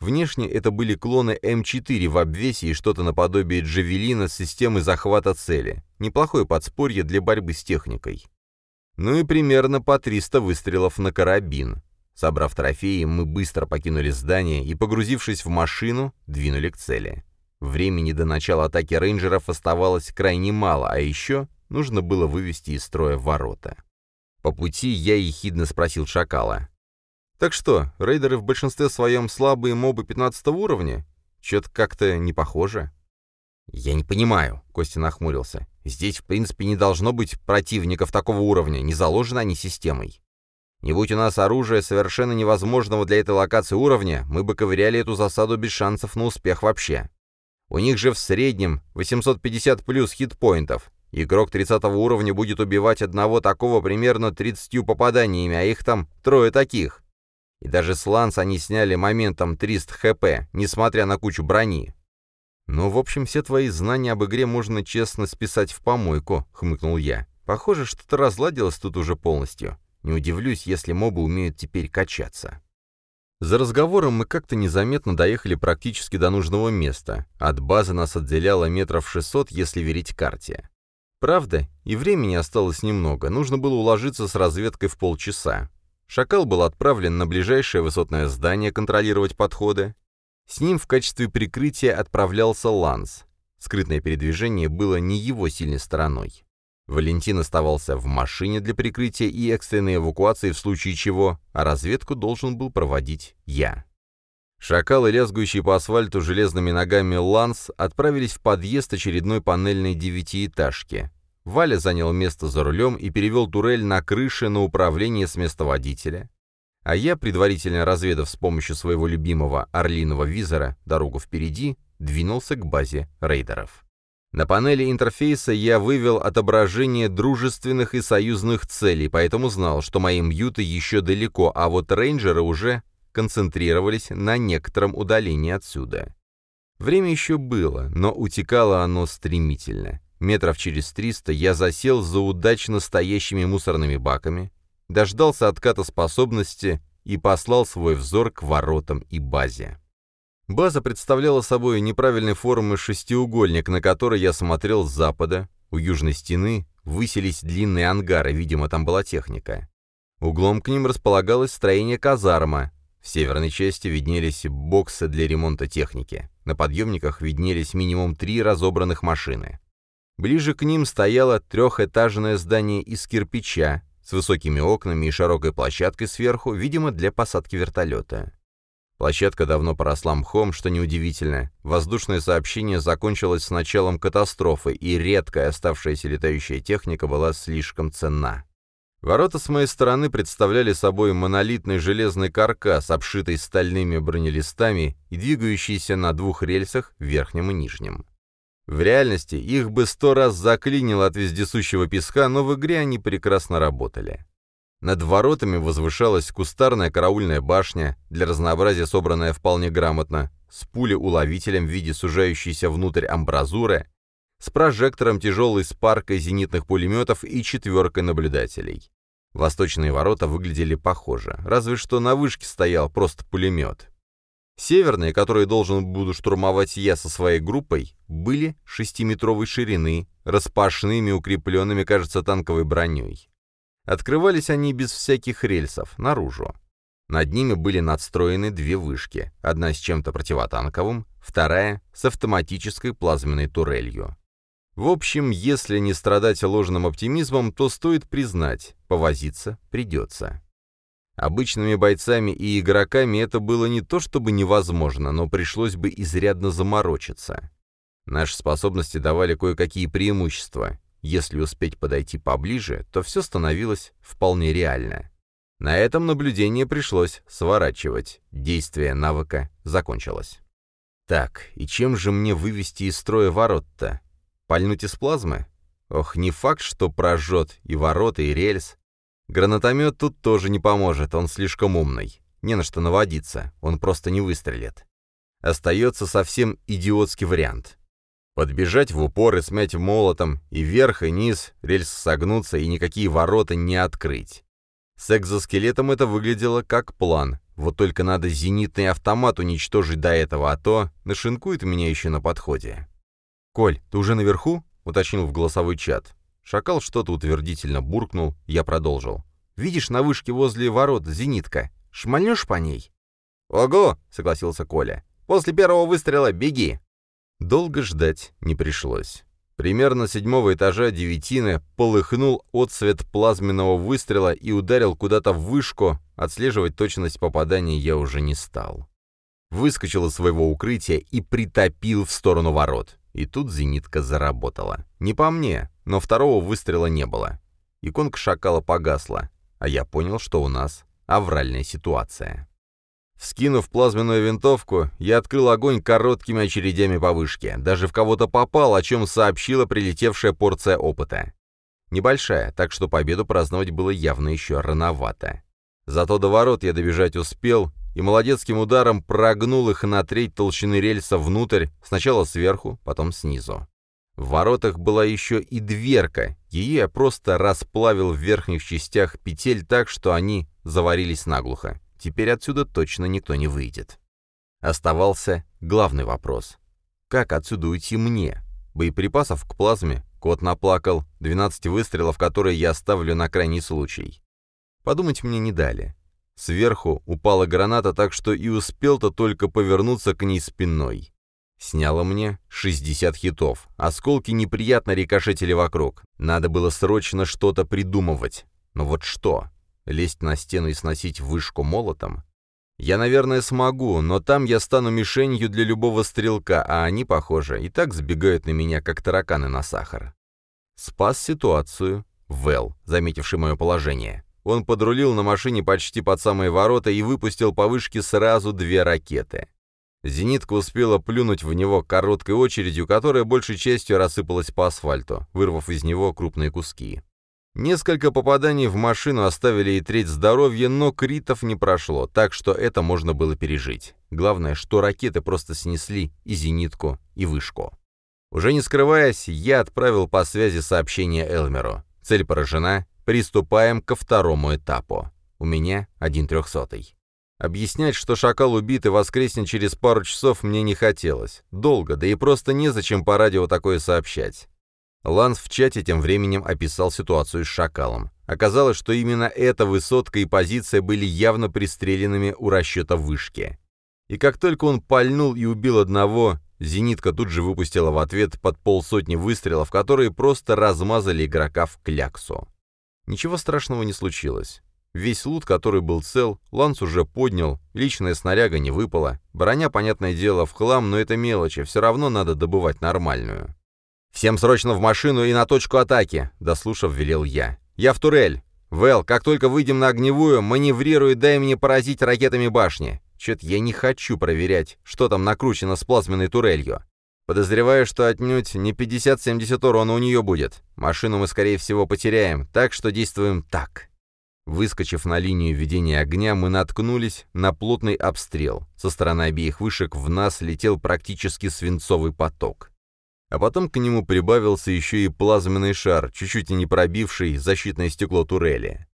Внешне это были клоны М4 в обвесе и что-то наподобие Джавелина с системой захвата цели. Неплохое подспорье для борьбы с техникой. Ну и примерно по 300 выстрелов на карабин. Собрав трофеи, мы быстро покинули здание и, погрузившись в машину, двинули к цели. Времени до начала атаки рейнджеров оставалось крайне мало, а еще нужно было вывести из строя ворота. По пути я ехидно спросил Шакала. «Так что, рейдеры в большинстве своем слабые мобы 15 уровня? Чё-то как-то не похоже». «Я не понимаю», — Костя нахмурился. «Здесь, в принципе, не должно быть противников такого уровня, не заложены они системой. Не будь у нас оружия совершенно невозможного для этой локации уровня, мы бы ковыряли эту засаду без шансов на успех вообще. У них же в среднем 850 плюс хитпоинтов. Игрок 30 уровня будет убивать одного такого примерно 30 попаданиями, а их там трое таких. И даже с Ланс они сняли моментом 300 хп, несмотря на кучу брони. «Ну, в общем, все твои знания об игре можно честно списать в помойку», — хмыкнул я. «Похоже, что-то разладилось тут уже полностью. Не удивлюсь, если мобы умеют теперь качаться». За разговором мы как-то незаметно доехали практически до нужного места. От базы нас отделяло метров 600, если верить карте. Правда, и времени осталось немного, нужно было уложиться с разведкой в полчаса. Шакал был отправлен на ближайшее высотное здание контролировать подходы. С ним в качестве прикрытия отправлялся Ланс. Скрытное передвижение было не его сильной стороной. Валентин оставался в машине для прикрытия и экстренной эвакуации в случае чего, а разведку должен был проводить я. Шакалы, лязгующие по асфальту железными ногами Ланс, отправились в подъезд очередной панельной девятиэтажки. Валя занял место за рулем и перевел турель на крыше на управление с места водителя. А я, предварительно разведав с помощью своего любимого орлиного визора дорогу впереди, двинулся к базе рейдеров. На панели интерфейса я вывел отображение дружественных и союзных целей, поэтому знал, что мои мьюты еще далеко, а вот рейнджеры уже концентрировались на некотором удалении отсюда. Время еще было, но утекало оно стремительно. Метров через триста я засел за удачно стоящими мусорными баками, дождался отката способности и послал свой взор к воротам и базе. База представляла собой неправильной формы шестиугольник, на который я смотрел с запада. У южной стены высились длинные ангары, видимо, там была техника. Углом к ним располагалось строение казарма. В северной части виднелись боксы для ремонта техники. На подъемниках виднелись минимум три разобранных машины. Ближе к ним стояло трехэтажное здание из кирпича с высокими окнами и широкой площадкой сверху, видимо, для посадки вертолета. Площадка давно поросла мхом, что неудивительно. Воздушное сообщение закончилось с началом катастрофы, и редкая оставшаяся летающая техника была слишком ценна. Ворота с моей стороны представляли собой монолитный железный каркас, обшитый стальными бронелистами и двигающийся на двух рельсах, верхнем и нижнем. В реальности их бы сто раз заклинило от вездесущего песка, но в игре они прекрасно работали. Над воротами возвышалась кустарная караульная башня, для разнообразия собранная вполне грамотно, с пулеуловителем в виде сужающейся внутрь амбразуры, с прожектором тяжелой спаркой зенитных пулеметов и четверкой наблюдателей. Восточные ворота выглядели похоже, разве что на вышке стоял просто пулемет. Северные, которые должен буду штурмовать я со своей группой, были шестиметровой ширины, распашными, укрепленными, кажется, танковой броней. Открывались они без всяких рельсов, наружу. Над ними были надстроены две вышки, одна с чем-то противотанковым, вторая с автоматической плазменной турелью. В общем, если не страдать ложным оптимизмом, то стоит признать, повозиться придется. Обычными бойцами и игроками это было не то чтобы невозможно, но пришлось бы изрядно заморочиться. Наши способности давали кое-какие преимущества. Если успеть подойти поближе, то все становилось вполне реально. На этом наблюдение пришлось сворачивать. Действие навыка закончилось. Так, и чем же мне вывести из строя ворот-то? Пальнуть из плазмы? Ох, не факт, что прожжет и ворота, и рельс. Гранатомет тут тоже не поможет, он слишком умный. Не на что наводиться, он просто не выстрелит. Остается совсем идиотский вариант. Подбежать в упор и смять молотом, и вверх, и низ, рельс согнуться, и никакие ворота не открыть. С экзоскелетом это выглядело как план, вот только надо зенитный автомат уничтожить до этого, а то нашинкует меня еще на подходе. «Коль, ты уже наверху?» — уточнил в голосовой чат. Шакал что-то утвердительно буркнул, я продолжил. «Видишь, на вышке возле ворот зенитка. Шмальнешь по ней?» «Ого!» — согласился Коля. «После первого выстрела беги!» Долго ждать не пришлось. Примерно седьмого этажа девятины полыхнул отсвет плазменного выстрела и ударил куда-то в вышку, отслеживать точность попадания я уже не стал. Выскочил из своего укрытия и притопил в сторону ворот. И тут зенитка заработала. Не по мне, но второго выстрела не было. Иконка шакала погасла, а я понял, что у нас авральная ситуация. Вскинув плазменную винтовку, я открыл огонь короткими очередями по вышке. Даже в кого-то попал, о чем сообщила прилетевшая порция опыта. Небольшая, так что победу праздновать было явно еще рановато. Зато до ворот я добежать успел и молодецким ударом прогнул их на треть толщины рельса внутрь, сначала сверху, потом снизу. В воротах была еще и дверка, ее я просто расплавил в верхних частях петель так, что они заварились наглухо. Теперь отсюда точно никто не выйдет. Оставался главный вопрос. Как отсюда уйти мне? Боеприпасов к плазме кот наплакал, 12 выстрелов, которые я оставлю на крайний случай. Подумать мне не дали. Сверху упала граната, так что и успел-то только повернуться к ней спиной. Сняло мне 60 хитов. Осколки неприятно рикошетили вокруг. Надо было срочно что-то придумывать. Но вот что? Лезть на стену и сносить вышку молотом? Я, наверное, смогу, но там я стану мишенью для любого стрелка, а они, похоже, и так сбегают на меня, как тараканы на сахар. Спас ситуацию Вэл, заметивший мое положение. Он подрулил на машине почти под самые ворота и выпустил по вышке сразу две ракеты. Зенитка успела плюнуть в него короткой очередью, которая большей частью рассыпалась по асфальту, вырвав из него крупные куски. Несколько попаданий в машину оставили и треть здоровья, но критов не прошло, так что это можно было пережить. Главное, что ракеты просто снесли и зенитку, и вышку. Уже не скрываясь, я отправил по связи сообщение Элмеру. Цель поражена, Приступаем ко второму этапу. У меня один трехсотый. Объяснять, что шакал убит и воскреснет через пару часов, мне не хотелось. Долго, да и просто незачем по радио такое сообщать. Ланс в чате тем временем описал ситуацию с шакалом. Оказалось, что именно эта высотка и позиция были явно пристреленными у расчета вышки. И как только он пальнул и убил одного, зенитка тут же выпустила в ответ под полсотни выстрелов, которые просто размазали игрока в кляксу. Ничего страшного не случилось. Весь лут, который был цел, Ланс уже поднял, личная снаряга не выпала. Броня, понятное дело, в хлам, но это мелочи, все равно надо добывать нормальную. «Всем срочно в машину и на точку атаки!» — дослушав, велел я. «Я в турель! Вэл, как только выйдем на огневую, маневрируй, дай мне поразить ракетами башни. Чё-то я не хочу проверять, что там накручено с плазменной турелью. Подозреваю, что отнюдь не 50-70 урона у нее будет. Машину мы, скорее всего, потеряем, так что действуем так». Выскочив на линию ведения огня, мы наткнулись на плотный обстрел. Со стороны обеих вышек в нас летел практически свинцовый поток. А потом к нему прибавился еще и плазменный шар, чуть-чуть не пробивший защитное стекло турели.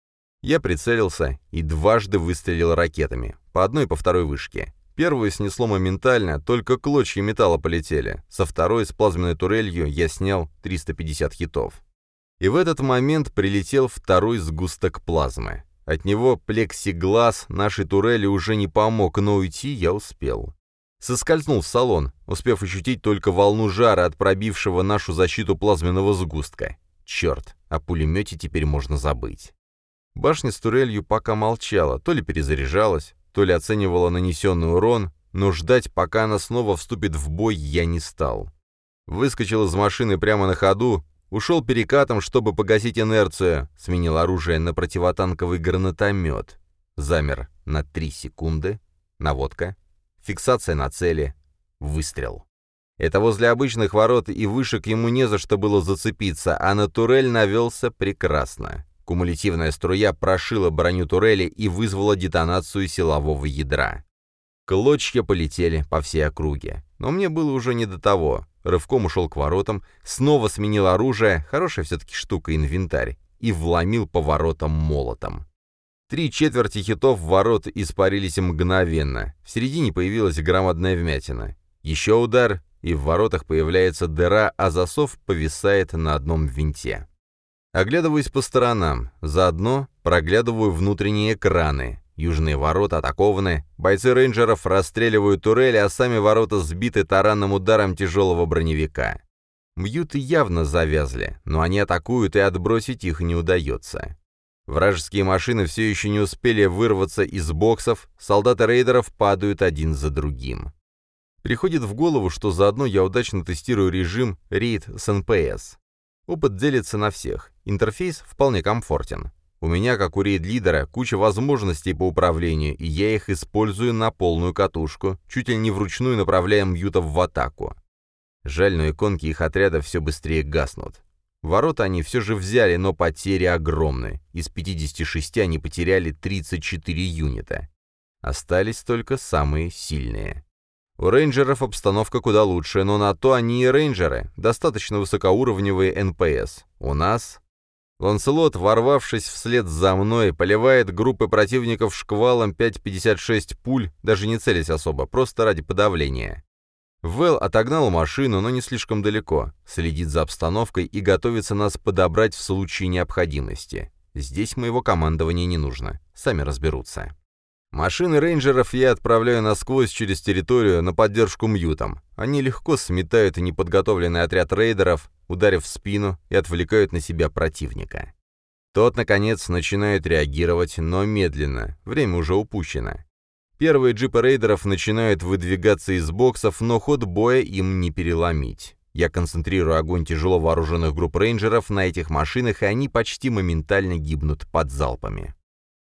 Я прицелился и дважды выстрелил ракетами, по одной и по второй вышке. Первую снесло моментально, только клочья металла полетели. Со второй с плазменной турелью я снял 350 хитов. И в этот момент прилетел второй сгусток плазмы. От него плексиглаз нашей турели уже не помог, но уйти я успел. Соскользнул в салон, успев ощутить только волну жара от пробившего нашу защиту плазменного сгустка. Черт, о пулемете теперь можно забыть. Башня с турелью пока молчала, то ли перезаряжалась, то ли оценивала нанесенный урон, но ждать, пока она снова вступит в бой, я не стал. Выскочил из машины прямо на ходу, Ушел перекатом, чтобы погасить инерцию. Сменил оружие на противотанковый гранатомет. Замер на три секунды. Наводка. Фиксация на цели. Выстрел. Это возле обычных ворот и вышек ему не за что было зацепиться, а на турель навелся прекрасно. Кумулятивная струя прошила броню турели и вызвала детонацию силового ядра. Клочья полетели по всей округе. Но мне было уже не до того. Рывком ушел к воротам, снова сменил оружие, хорошая все-таки штука инвентарь, и вломил по воротам молотом. Три четверти хитов ворот испарились мгновенно. В середине появилась громадная вмятина. Еще удар, и в воротах появляется дыра, а засов повисает на одном винте. Оглядываюсь по сторонам, заодно проглядываю внутренние экраны. Южные ворота атакованы, бойцы рейнджеров расстреливают турели, а сами ворота сбиты таранным ударом тяжелого броневика. Мьюты явно завязли, но они атакуют, и отбросить их не удается. Вражеские машины все еще не успели вырваться из боксов, солдаты рейдеров падают один за другим. Приходит в голову, что заодно я удачно тестирую режим рейд с НПС. Опыт делится на всех, интерфейс вполне комфортен. У меня, как у рейд-лидера, куча возможностей по управлению, и я их использую на полную катушку, чуть ли не вручную направляя мьютов в атаку. Жаль, но иконки их отряда все быстрее гаснут. Ворота они все же взяли, но потери огромны. Из 56 они потеряли 34 юнита. Остались только самые сильные. У рейнджеров обстановка куда лучше, но на то они и рейнджеры, достаточно высокоуровневые НПС. У нас Ланселот, ворвавшись вслед за мной, поливает группы противников шквалом 5,56 пуль, даже не целясь особо, просто ради подавления. Вэл отогнал машину, но не слишком далеко, следит за обстановкой и готовится нас подобрать в случае необходимости. Здесь моего командования не нужно, сами разберутся. Машины рейнджеров я отправляю насквозь через территорию на поддержку мьютам. Они легко сметают неподготовленный отряд рейдеров, ударив в спину и отвлекают на себя противника. Тот, наконец, начинает реагировать, но медленно, время уже упущено. Первые джипы рейдеров начинают выдвигаться из боксов, но ход боя им не переломить. Я концентрирую огонь тяжело вооруженных групп рейнджеров на этих машинах, и они почти моментально гибнут под залпами.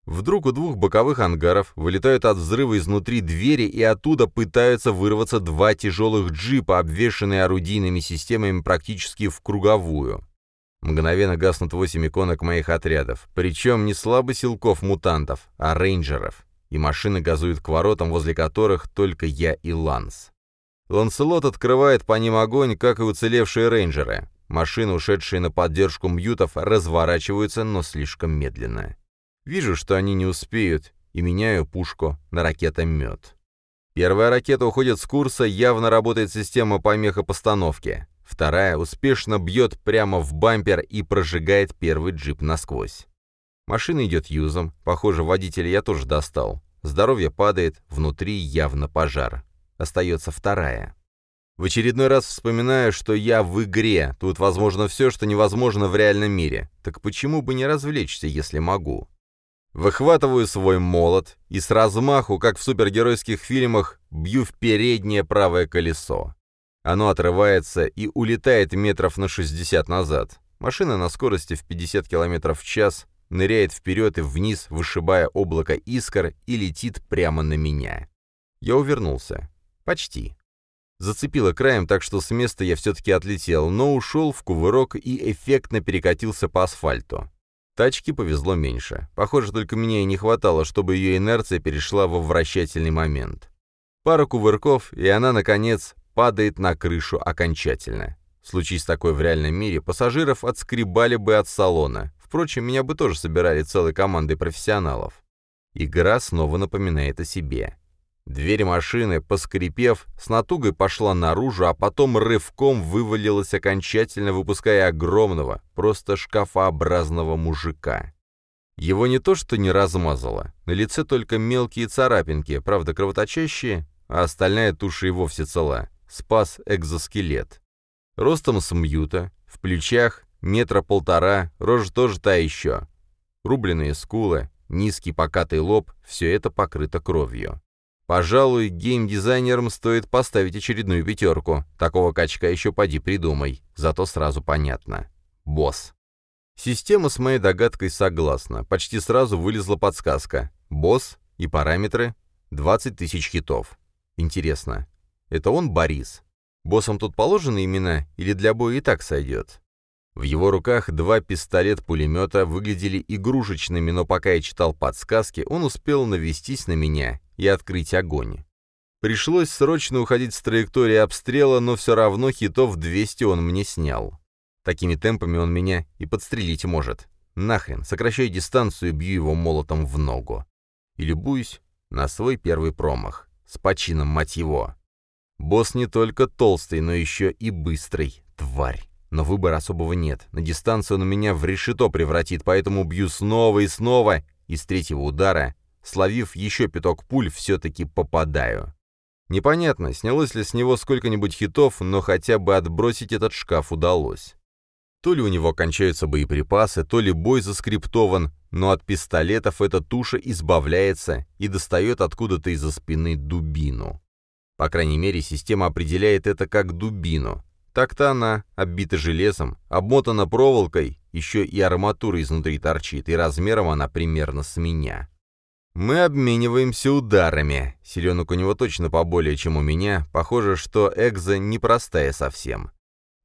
Вдруг у двух боковых ангаров вылетают от взрыва изнутри двери, и оттуда пытаются вырваться два тяжелых джипа, обвешанные орудийными системами практически в круговую. Мгновенно гаснут восемь иконок моих отрядов, причем не слабо силков мутантов, а рейнджеров, и машины газуют к воротам, возле которых только я и Ланс. Ланселот открывает по ним огонь, как и уцелевшие рейнджеры. Машины, ушедшие на поддержку мьютов, разворачиваются, но слишком медленно. Вижу, что они не успеют, и меняю пушку на ракета-мед. Первая ракета уходит с курса, явно работает система помехопостановки. Вторая успешно бьет прямо в бампер и прожигает первый джип насквозь. Машина идет юзом, похоже, водителя я тоже достал. Здоровье падает, внутри явно пожар. Остается вторая. В очередной раз вспоминаю, что я в игре, тут возможно все, что невозможно в реальном мире. Так почему бы не развлечься, если могу? Выхватываю свой молот и с размаху, как в супергеройских фильмах, бью в переднее правое колесо. Оно отрывается и улетает метров на 60 назад. Машина на скорости в 50 км в час ныряет вперед и вниз, вышибая облако искр и летит прямо на меня. Я увернулся. Почти. Зацепило краем, так что с места я все-таки отлетел, но ушел в кувырок и эффектно перекатился по асфальту. Тачке повезло меньше. Похоже, только мне и не хватало, чтобы ее инерция перешла во вращательный момент. Пара кувырков, и она, наконец, падает на крышу окончательно. Случись такое в реальном мире, пассажиров отскребали бы от салона. Впрочем, меня бы тоже собирали целой командой профессионалов. Игра снова напоминает о себе. Дверь машины, поскрипев, с натугой пошла наружу, а потом рывком вывалилась окончательно, выпуская огромного, просто шкафообразного мужика. Его не то что не размазало, на лице только мелкие царапинки, правда кровоточащие, а остальная туша и вовсе цела. Спас экзоскелет. Ростом с мьюта, в плечах метра полтора, рожа тоже та еще. Рубленные скулы, низкий покатый лоб, все это покрыто кровью. Пожалуй, геймдизайнерам стоит поставить очередную пятерку. Такого качка еще поди придумай. Зато сразу понятно. Босс. Система с моей догадкой согласна. Почти сразу вылезла подсказка. Босс и параметры 20 тысяч хитов. Интересно, это он Борис? Боссам тут положены имена или для боя и так сойдет? В его руках два пистолет-пулемета выглядели игрушечными, но пока я читал подсказки, он успел навестись на меня и открыть огонь. Пришлось срочно уходить с траектории обстрела, но все равно хитов 200 он мне снял. Такими темпами он меня и подстрелить может. Нахрен, сокращаю дистанцию и бью его молотом в ногу. И любуюсь на свой первый промах. С почином, мать его. Босс не только толстый, но еще и быстрый. Тварь. Но выбора особого нет. На дистанцию он меня в решето превратит, поэтому бью снова и снова, и с третьего удара Словив еще пяток пуль, все-таки попадаю. Непонятно, снялось ли с него сколько-нибудь хитов, но хотя бы отбросить этот шкаф удалось. То ли у него кончаются боеприпасы, то ли бой заскриптован, но от пистолетов эта туша избавляется и достает откуда-то из-за спины дубину. По крайней мере, система определяет это как дубину. Так-то она оббита железом, обмотана проволокой, еще и арматура изнутри торчит, и размером она примерно с меня. Мы обмениваемся ударами. Селенок у него точно поболее, чем у меня. Похоже, что Экза непростая совсем.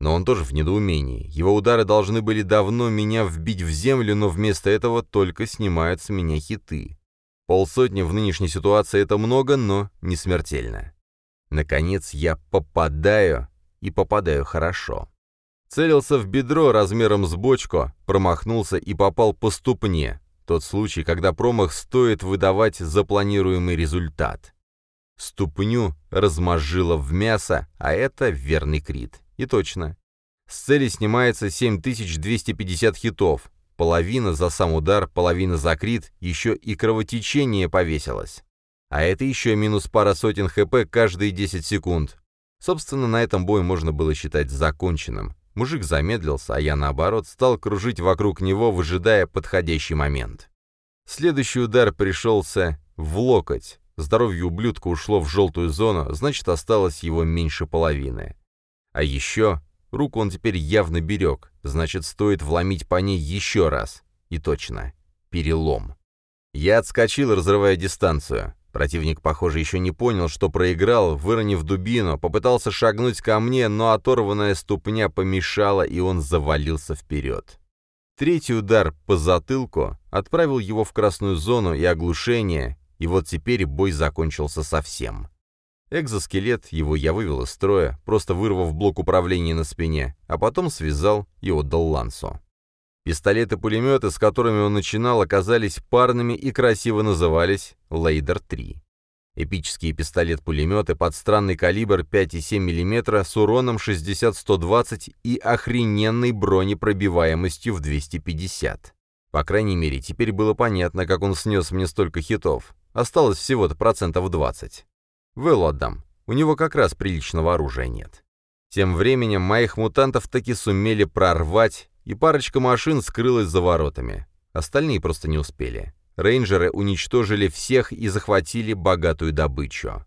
Но он тоже в недоумении. Его удары должны были давно меня вбить в землю, но вместо этого только снимают с меня хиты. Полсотни в нынешней ситуации это много, но не смертельно. Наконец я попадаю, и попадаю хорошо. Целился в бедро размером с бочку, промахнулся и попал по ступне, тот случай, когда промах стоит выдавать запланируемый результат. Ступню размозжило в мясо, а это верный крит. И точно. С цели снимается 7250 хитов. Половина за сам удар, половина за крит, еще и кровотечение повесилось. А это еще минус пара сотен хп каждые 10 секунд. Собственно, на этом бой можно было считать законченным. Мужик замедлился, а я, наоборот, стал кружить вокруг него, выжидая подходящий момент. Следующий удар пришелся в локоть. Здоровье ублюдка ушло в желтую зону, значит, осталось его меньше половины. А еще руку он теперь явно берег, значит, стоит вломить по ней еще раз. И точно. Перелом. Я отскочил, разрывая дистанцию. Противник, похоже, еще не понял, что проиграл, выронив дубину, попытался шагнуть ко мне, но оторванная ступня помешала, и он завалился вперед. Третий удар по затылку отправил его в красную зону и оглушение, и вот теперь бой закончился совсем. Экзоскелет его я вывел из строя, просто вырвав блок управления на спине, а потом связал и отдал Лансу. Пистолеты-пулеметы, с которыми он начинал, оказались парными и красиво назывались «Лейдер-3». Эпические пистолет-пулеметы под странный калибр 5,7 мм с уроном 60-120 и охрененной бронепробиваемостью в 250. По крайней мере, теперь было понятно, как он снес мне столько хитов. Осталось всего-то процентов 20. Вэллу отдам. У него как раз приличного оружия нет. Тем временем моих мутантов таки сумели прорвать, и парочка машин скрылась за воротами. Остальные просто не успели. рейнджеры уничтожили всех и захватили богатую добычу.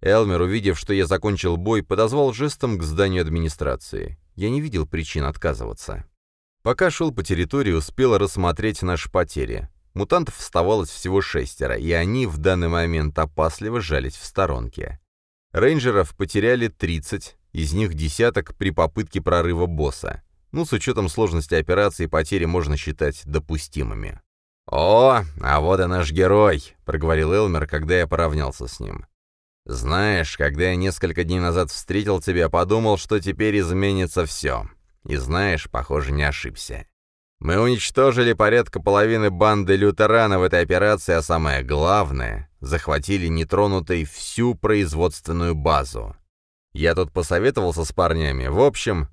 Элмер, увидев, что я закончил бой, подозвал жестом к зданию администрации. Я не видел причин отказываться. Пока шел по территории, успел рассмотреть наши потери. Мутантов оставалось всего шестеро, и они в данный момент опасливо жались в сторонке. Рейнджеров потеряли 30, из них десяток при попытке прорыва босса. Ну, с учетом сложности операции, потери можно считать допустимыми. «О, а вот и наш герой», — проговорил Элмер, когда я поравнялся с ним. «Знаешь, когда я несколько дней назад встретил тебя, подумал, что теперь изменится все. И знаешь, похоже, не ошибся. Мы уничтожили порядка половины банды лютерана в этой операции, а самое главное, захватили нетронутой всю производственную базу. Я тут посоветовался с парнями. В общем,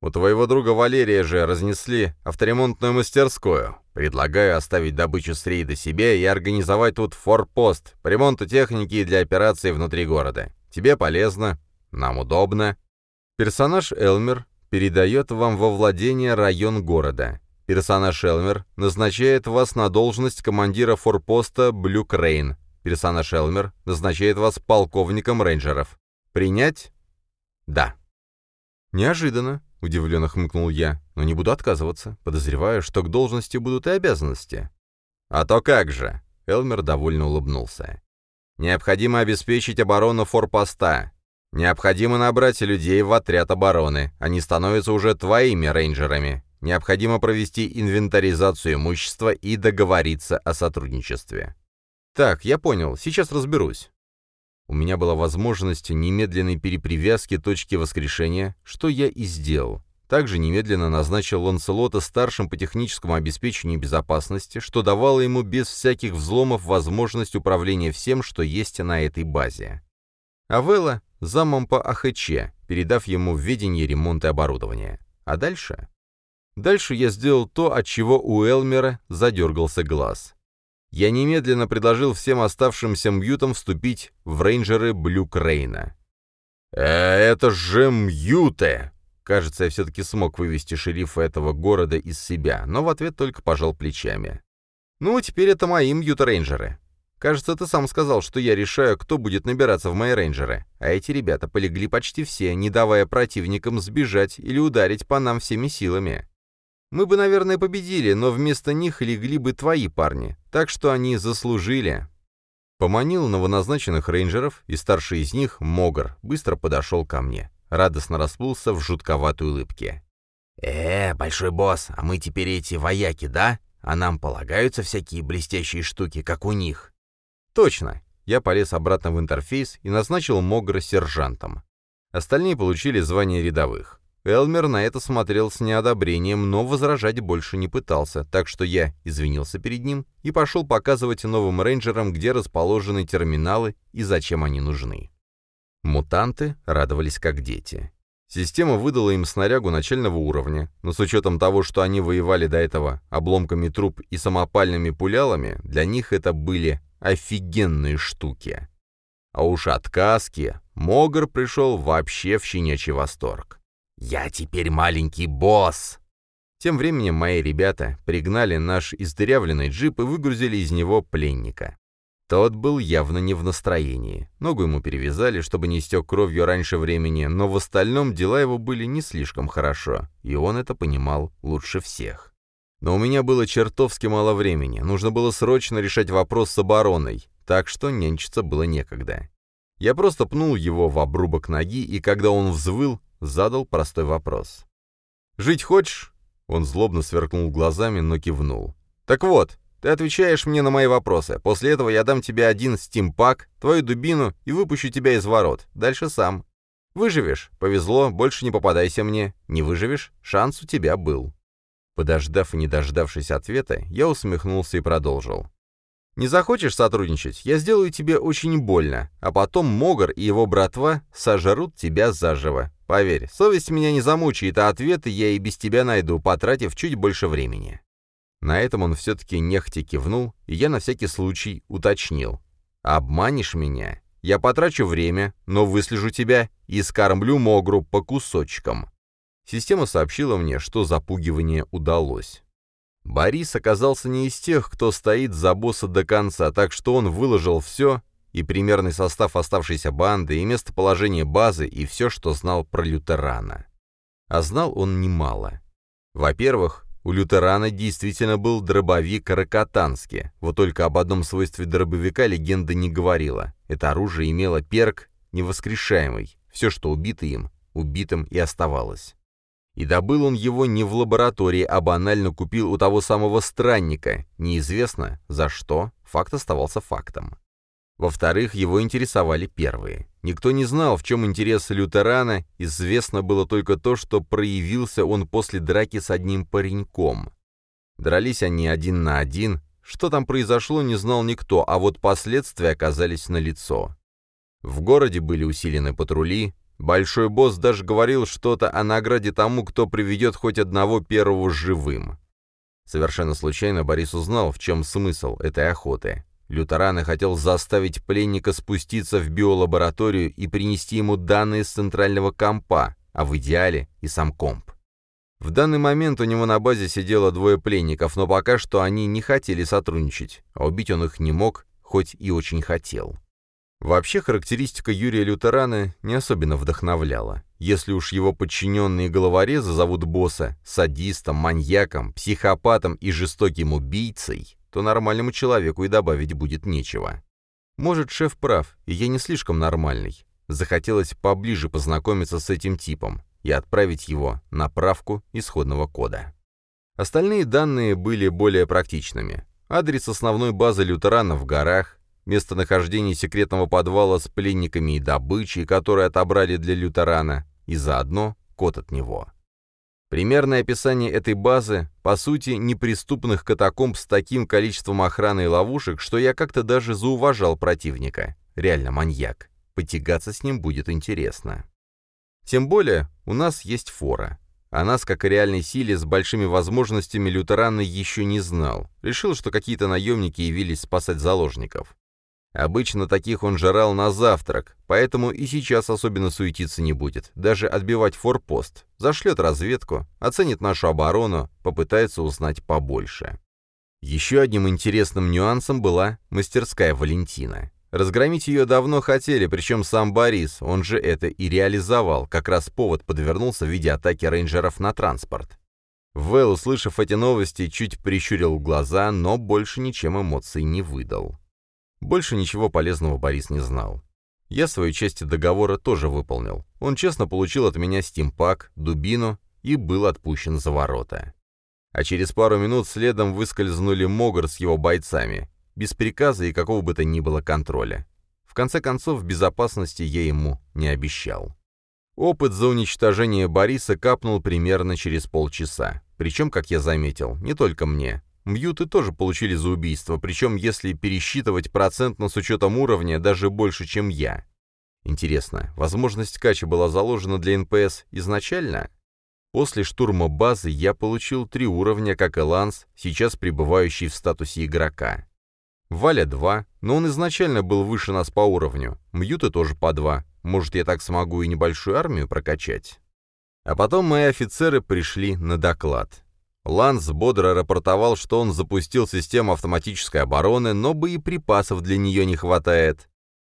у твоего друга Валерия же разнесли авторемонтную мастерскую. Предлагаю оставить добычу с рейда себе и организовать тут форпост по ремонту техники для операции внутри города. Тебе полезно, нам удобно. Персонаж Элмер передает вам во владение район города. Персонаж Элмер назначает вас на должность командира форпоста Блю Крейн. Персонаж Элмер назначает вас полковником рейнджеров. Принять? Да. Неожиданно, удивленно хмыкнул я, но не буду отказываться. Подозреваю, что к должности будут и обязанности. А то как же, Элмер довольно улыбнулся. Необходимо обеспечить оборону форпоста. Необходимо набрать людей в отряд обороны. Они становятся уже твоими рейнджерами. Необходимо провести инвентаризацию имущества и договориться о сотрудничестве. Так, я понял, сейчас разберусь. У меня была возможность немедленной перепривязки точки воскрешения, что я и сделал. Также немедленно назначил Ланселота старшим по техническому обеспечению безопасности, что давало ему без всяких взломов возможность управления всем, что есть на этой базе. Авелла — замом по АХЧ, передав ему в ведение ремонт оборудования. А дальше? Дальше я сделал то, от чего у Элмера задергался глаз. Я немедленно предложил всем оставшимся мьютам вступить в рейнджеры Блю Крейна. «Э, это же мьюты!» Кажется, я все-таки смог вывести шерифа этого города из себя, но в ответ только пожал плечами. «Ну, теперь это мои мьют-рейнджеры. Кажется, ты сам сказал, что я решаю, кто будет набираться в мои рейнджеры, а эти ребята полегли почти все, не давая противникам сбежать или ударить по нам всеми силами. Мы бы, наверное, победили, но вместо них легли бы твои парни, так что они заслужили». Поманил новоназначенных рейнджеров, и старший из них, Могр, быстро подошел ко мне. Радостно расплылся в жутковатой улыбке. «Э, большой босс, а мы теперь эти вояки, да? А нам полагаются всякие блестящие штуки, как у них?» «Точно!» Я полез обратно в интерфейс и назначил Могра сержантом. Остальные получили звание рядовых. Элмер на это смотрел с неодобрением, но возражать больше не пытался, так что я извинился перед ним и пошел показывать новым рейнджерам, где расположены терминалы и зачем они нужны. Мутанты радовались как дети. Система выдала им снарягу начального уровня, но с учетом того, что они воевали до этого обломками труб и самопальными пулялами, для них это были офигенные штуки. А уж от каски Могр пришел вообще в щенячий восторг. «Я теперь маленький босс!» Тем временем мои ребята пригнали наш издырявленный джип и выгрузили из него пленника. Тот был явно не в настроении. Ногу ему перевязали, чтобы не истек кровью раньше времени, но в остальном дела его были не слишком хорошо, и он это понимал лучше всех. Но у меня было чертовски мало времени, нужно было срочно решать вопрос с обороной, так что нянчиться было некогда. Я просто пнул его в обрубок ноги, и когда он взвыл, задал простой вопрос. «Жить хочешь?» Он злобно сверкнул глазами, но кивнул. «Так вот, ты отвечаешь мне на мои вопросы. После этого я дам тебе один стимпак, твою дубину и выпущу тебя из ворот. Дальше сам. Выживешь? Повезло, больше не попадайся мне. Не выживешь? Шанс у тебя был». Подождав и не дождавшись ответа, я усмехнулся и продолжил. Не захочешь сотрудничать, я сделаю тебе очень больно, а потом Могар и его братва сожрут тебя заживо. Поверь, совесть меня не замучает, а ответы я и без тебя найду, потратив чуть больше времени». На этом он все-таки нехотя кивнул, и я на всякий случай уточнил. «Обманешь меня? Я потрачу время, но выслежу тебя и скормлю Могру по кусочкам». Система сообщила мне, что запугивание удалось. Борис оказался не из тех, кто стоит за босса до конца, так что он выложил все, и примерный состав оставшейся банды, и местоположение базы, и все, что знал про лютерана. А знал он немало. Во-первых, у лютерана действительно был дробовик Рокотанский, вот только об одном свойстве дробовика легенда не говорила. Это оружие имело перк невоскрешаемый, все, что убито им, убитым и оставалось. И добыл он его не в лаборатории, а банально купил у того самого странника. Неизвестно, за что, факт оставался фактом. Во-вторых, его интересовали первые. Никто не знал, в чем интерес лютерана, известно было только то, что проявился он после драки с одним пареньком. Дрались они один на один, что там произошло, не знал никто, а вот последствия оказались налицо. В городе были усилены патрули, Большой босс даже говорил что-то о награде тому, кто приведет хоть одного первого живым. Совершенно случайно Борис узнал, в чем смысл этой охоты. Лютеран хотел заставить пленника спуститься в биолабораторию и принести ему данные с центрального компа, а в идеале и сам комп. В данный момент у него на базе сидело двое пленников, но пока что они не хотели сотрудничать, а убить он их не мог, хоть и очень хотел. Вообще характеристика Юрия Лютерана не особенно вдохновляла. Если уж его подчиненные головорезы зовут босса садистом, маньяком, психопатом и жестоким убийцей, то нормальному человеку и добавить будет нечего. Может, шеф прав, и я не слишком нормальный. Захотелось поближе познакомиться с этим типом и отправить его на правку исходного кода. Остальные данные были более практичными. Адрес основной базы лютерана в горах, местонахождение секретного подвала с пленниками и добычей, которые отобрали для лютерана, и заодно код от него. Примерное описание этой базы, по сути, неприступных катакомб с таким количеством охраны и ловушек, что я как-то даже зауважал противника. Реально маньяк. Потягаться с ним будет интересно. Тем более, у нас есть фора. А нас, как о реальной силе с большими возможностями, лютерана еще не знал. Решил, что какие-то наемники явились спасать заложников. Обычно таких он жрал на завтрак, поэтому и сейчас особенно суетиться не будет, даже отбивать форпост. Зашлет разведку, оценит нашу оборону, попытается узнать побольше. Еще одним интересным нюансом была мастерская Валентина. Разгромить ее давно хотели, причем сам Борис, он же это и реализовал, как раз повод подвернулся в виде атаки рейнджеров на транспорт. Вэл, услышав эти новости, чуть прищурил глаза, но больше ничем эмоций не выдал. Больше ничего полезного Борис не знал. Я свою часть договора тоже выполнил. Он честно получил от меня стимпак, дубину и был отпущен за ворота. А через пару минут следом выскользнули Могр с его бойцами, без приказа и какого бы то ни было контроля. В конце концов, безопасности я ему не обещал. Опыт за уничтожение Бориса капнул примерно через полчаса. Причем, как я заметил, не только мне. Мьюты тоже получили за убийство, причем, если пересчитывать процентно с учетом уровня, даже больше, чем я. Интересно, возможность кача была заложена для НПС изначально? После штурма базы я получил три уровня, как и Ланс, сейчас пребывающий в статусе игрока. Авелла 2, но он изначально был выше нас по уровню. Мьюты тоже по 2. Может, я так смогу и небольшую армию прокачать? А потом мои офицеры пришли на доклад. Ланс бодро рапортовал, что он запустил систему автоматической обороны, но боеприпасов для нее не хватает.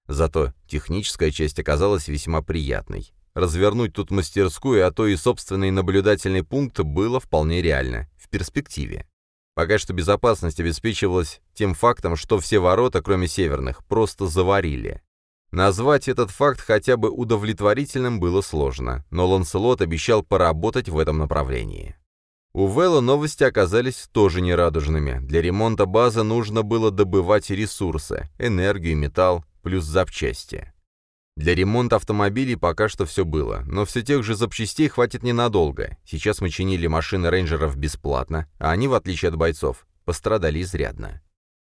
Зато техническая часть оказалась весьма приятной. Развернуть тут мастерскую, а то и собственный наблюдательный пункт было вполне реально, в перспективе. Пока что безопасность обеспечивалась тем фактом, что все ворота, кроме северных, просто заварили. Назвать этот факт хотя бы удовлетворительным было сложно, но Ланселот обещал поработать в этом направлении. У Вэлла новости оказались тоже нерадужными. Для ремонта базы нужно было добывать ресурсы, энергию, металл, плюс запчасти. Для ремонта автомобилей пока что все было, но все тех же запчастей хватит ненадолго. Сейчас мы чинили машины рейнджеров бесплатно, а они, в отличие от бойцов, пострадали изрядно.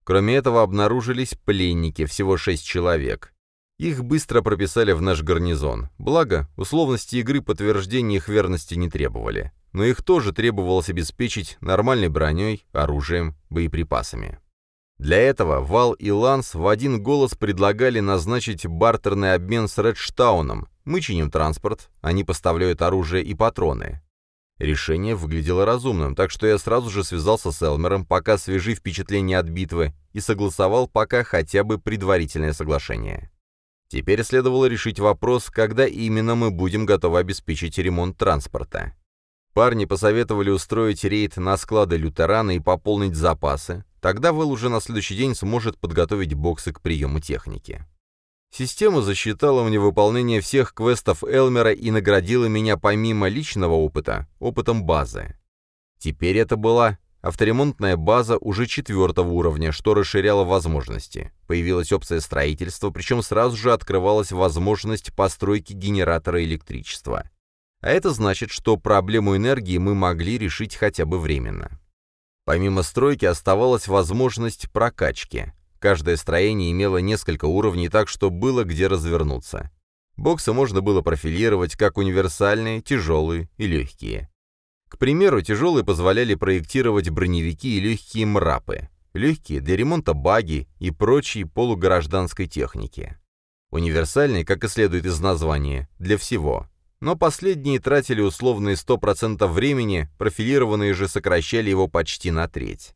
Кроме этого обнаружились пленники, всего шесть человек. Их быстро прописали в наш гарнизон, благо условности игры подтверждения их верности не требовали но их тоже требовалось обеспечить нормальной броней, оружием, боеприпасами. Для этого Вал и Ланс в один голос предлагали назначить бартерный обмен с Редштауном. Мы чиним транспорт, они поставляют оружие и патроны. Решение выглядело разумным, так что я сразу же связался с Элмером, пока свежи впечатления от битвы, и согласовал пока хотя бы предварительное соглашение. Теперь следовало решить вопрос, когда именно мы будем готовы обеспечить ремонт транспорта. Парни посоветовали устроить рейд на склады лютерана и пополнить запасы. Тогда Вэл уже на следующий день сможет подготовить боксы к приему техники. Система засчитала мне выполнение всех квестов Элмера и наградила меня помимо личного опыта, опытом базы. Теперь это была авторемонтная база уже четвертого уровня, что расширяло возможности. Появилась опция строительства, причем сразу же открывалась возможность постройки генератора электричества. А это значит, что проблему энергии мы могли решить хотя бы временно. Помимо стройки оставалась возможность прокачки. Каждое строение имело несколько уровней, так что было где развернуться. Боксы можно было профилировать как универсальные, тяжелые и легкие. К примеру, тяжелые позволяли проектировать броневики и легкие мрапы, легкие для ремонта баги и прочей полугражданской техники. Универсальные, как и следует из названия, для всего. Но последние тратили условные 100% времени, профилированные же сокращали его почти на треть.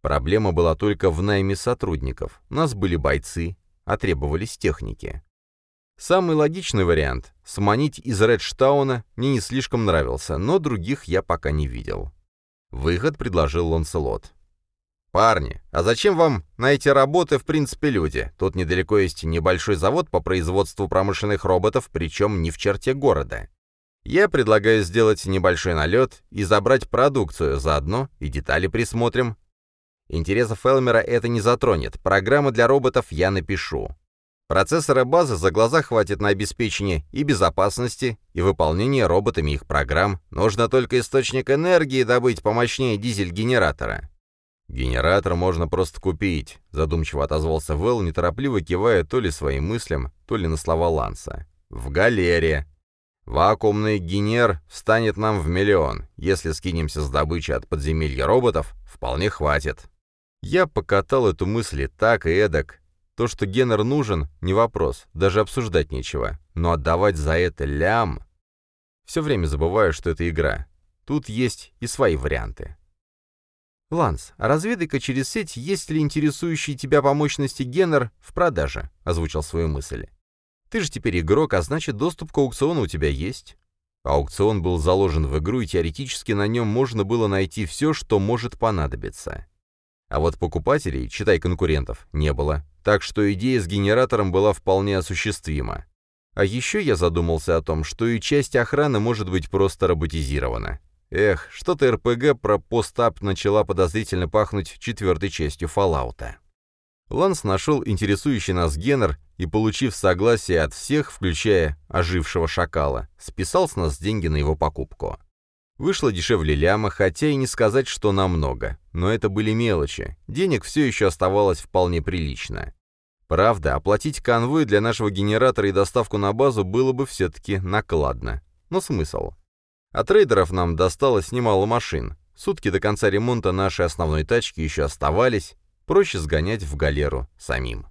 Проблема была только в найме сотрудников. Нас были бойцы, а требовались техники. Самый логичный вариант — сманить из Редштауна мне не слишком нравился, но других я пока не видел. Выход предложил Ланселот. «Парни, а зачем вам на эти работы в принципе люди? Тут недалеко есть небольшой завод по производству промышленных роботов, причем не в черте города. Я предлагаю сделать небольшой налет и забрать продукцию, заодно и детали присмотрим, Интересов Элмера это не затронет. Программы для роботов я напишу. Процессора базы за глаза хватит на обеспечение и безопасности, и выполнение роботами их программ. Нужно только источник энергии добыть помощнее дизель-генератора. «Генератор можно просто купить», — задумчиво отозвался Вэл, неторопливо кивая то ли своим мыслям, то ли на слова Ланса. «В галере. Вакуумный генер встанет нам в миллион. Если скинемся с добычей от подземелья роботов, вполне хватит». Я покатал эту мысль и так, и эдак. То, что Геннер нужен, не вопрос, даже обсуждать нечего. Но отдавать за это лям... Все время забываю, что это игра. Тут есть и свои варианты. «Ланс, разведай-ка через сеть, есть ли интересующий тебя по мощности Геннер в продаже», — озвучил свою мысль. «Ты же теперь игрок, а значит, доступ к аукциону у тебя есть». Аукцион был заложен в игру, и теоретически на нем можно было найти все, что может понадобиться. А вот покупателей, читай конкурентов, не было, так что идея с генератором была вполне осуществима. А еще я задумался о том, что и часть охраны может быть просто роботизирована. Эх, что-то РПГ про постап начала подозрительно пахнуть четвертой частью Фоллаута. Ланс нашел интересующий нас генер и, получив согласие от всех, включая ожившего шакала, списал с нас деньги на его покупку. Вышло дешевле ляма, хотя и не сказать, что намного. Но это были мелочи. Денег все еще оставалось вполне прилично. Правда, оплатить конвой для нашего генератора и доставку на базу было бы все-таки накладно. Но смысл? От трейдеров нам досталось немало машин. Сутки до конца ремонта нашей основной тачки еще оставались. Проще сгонять в галеру самим.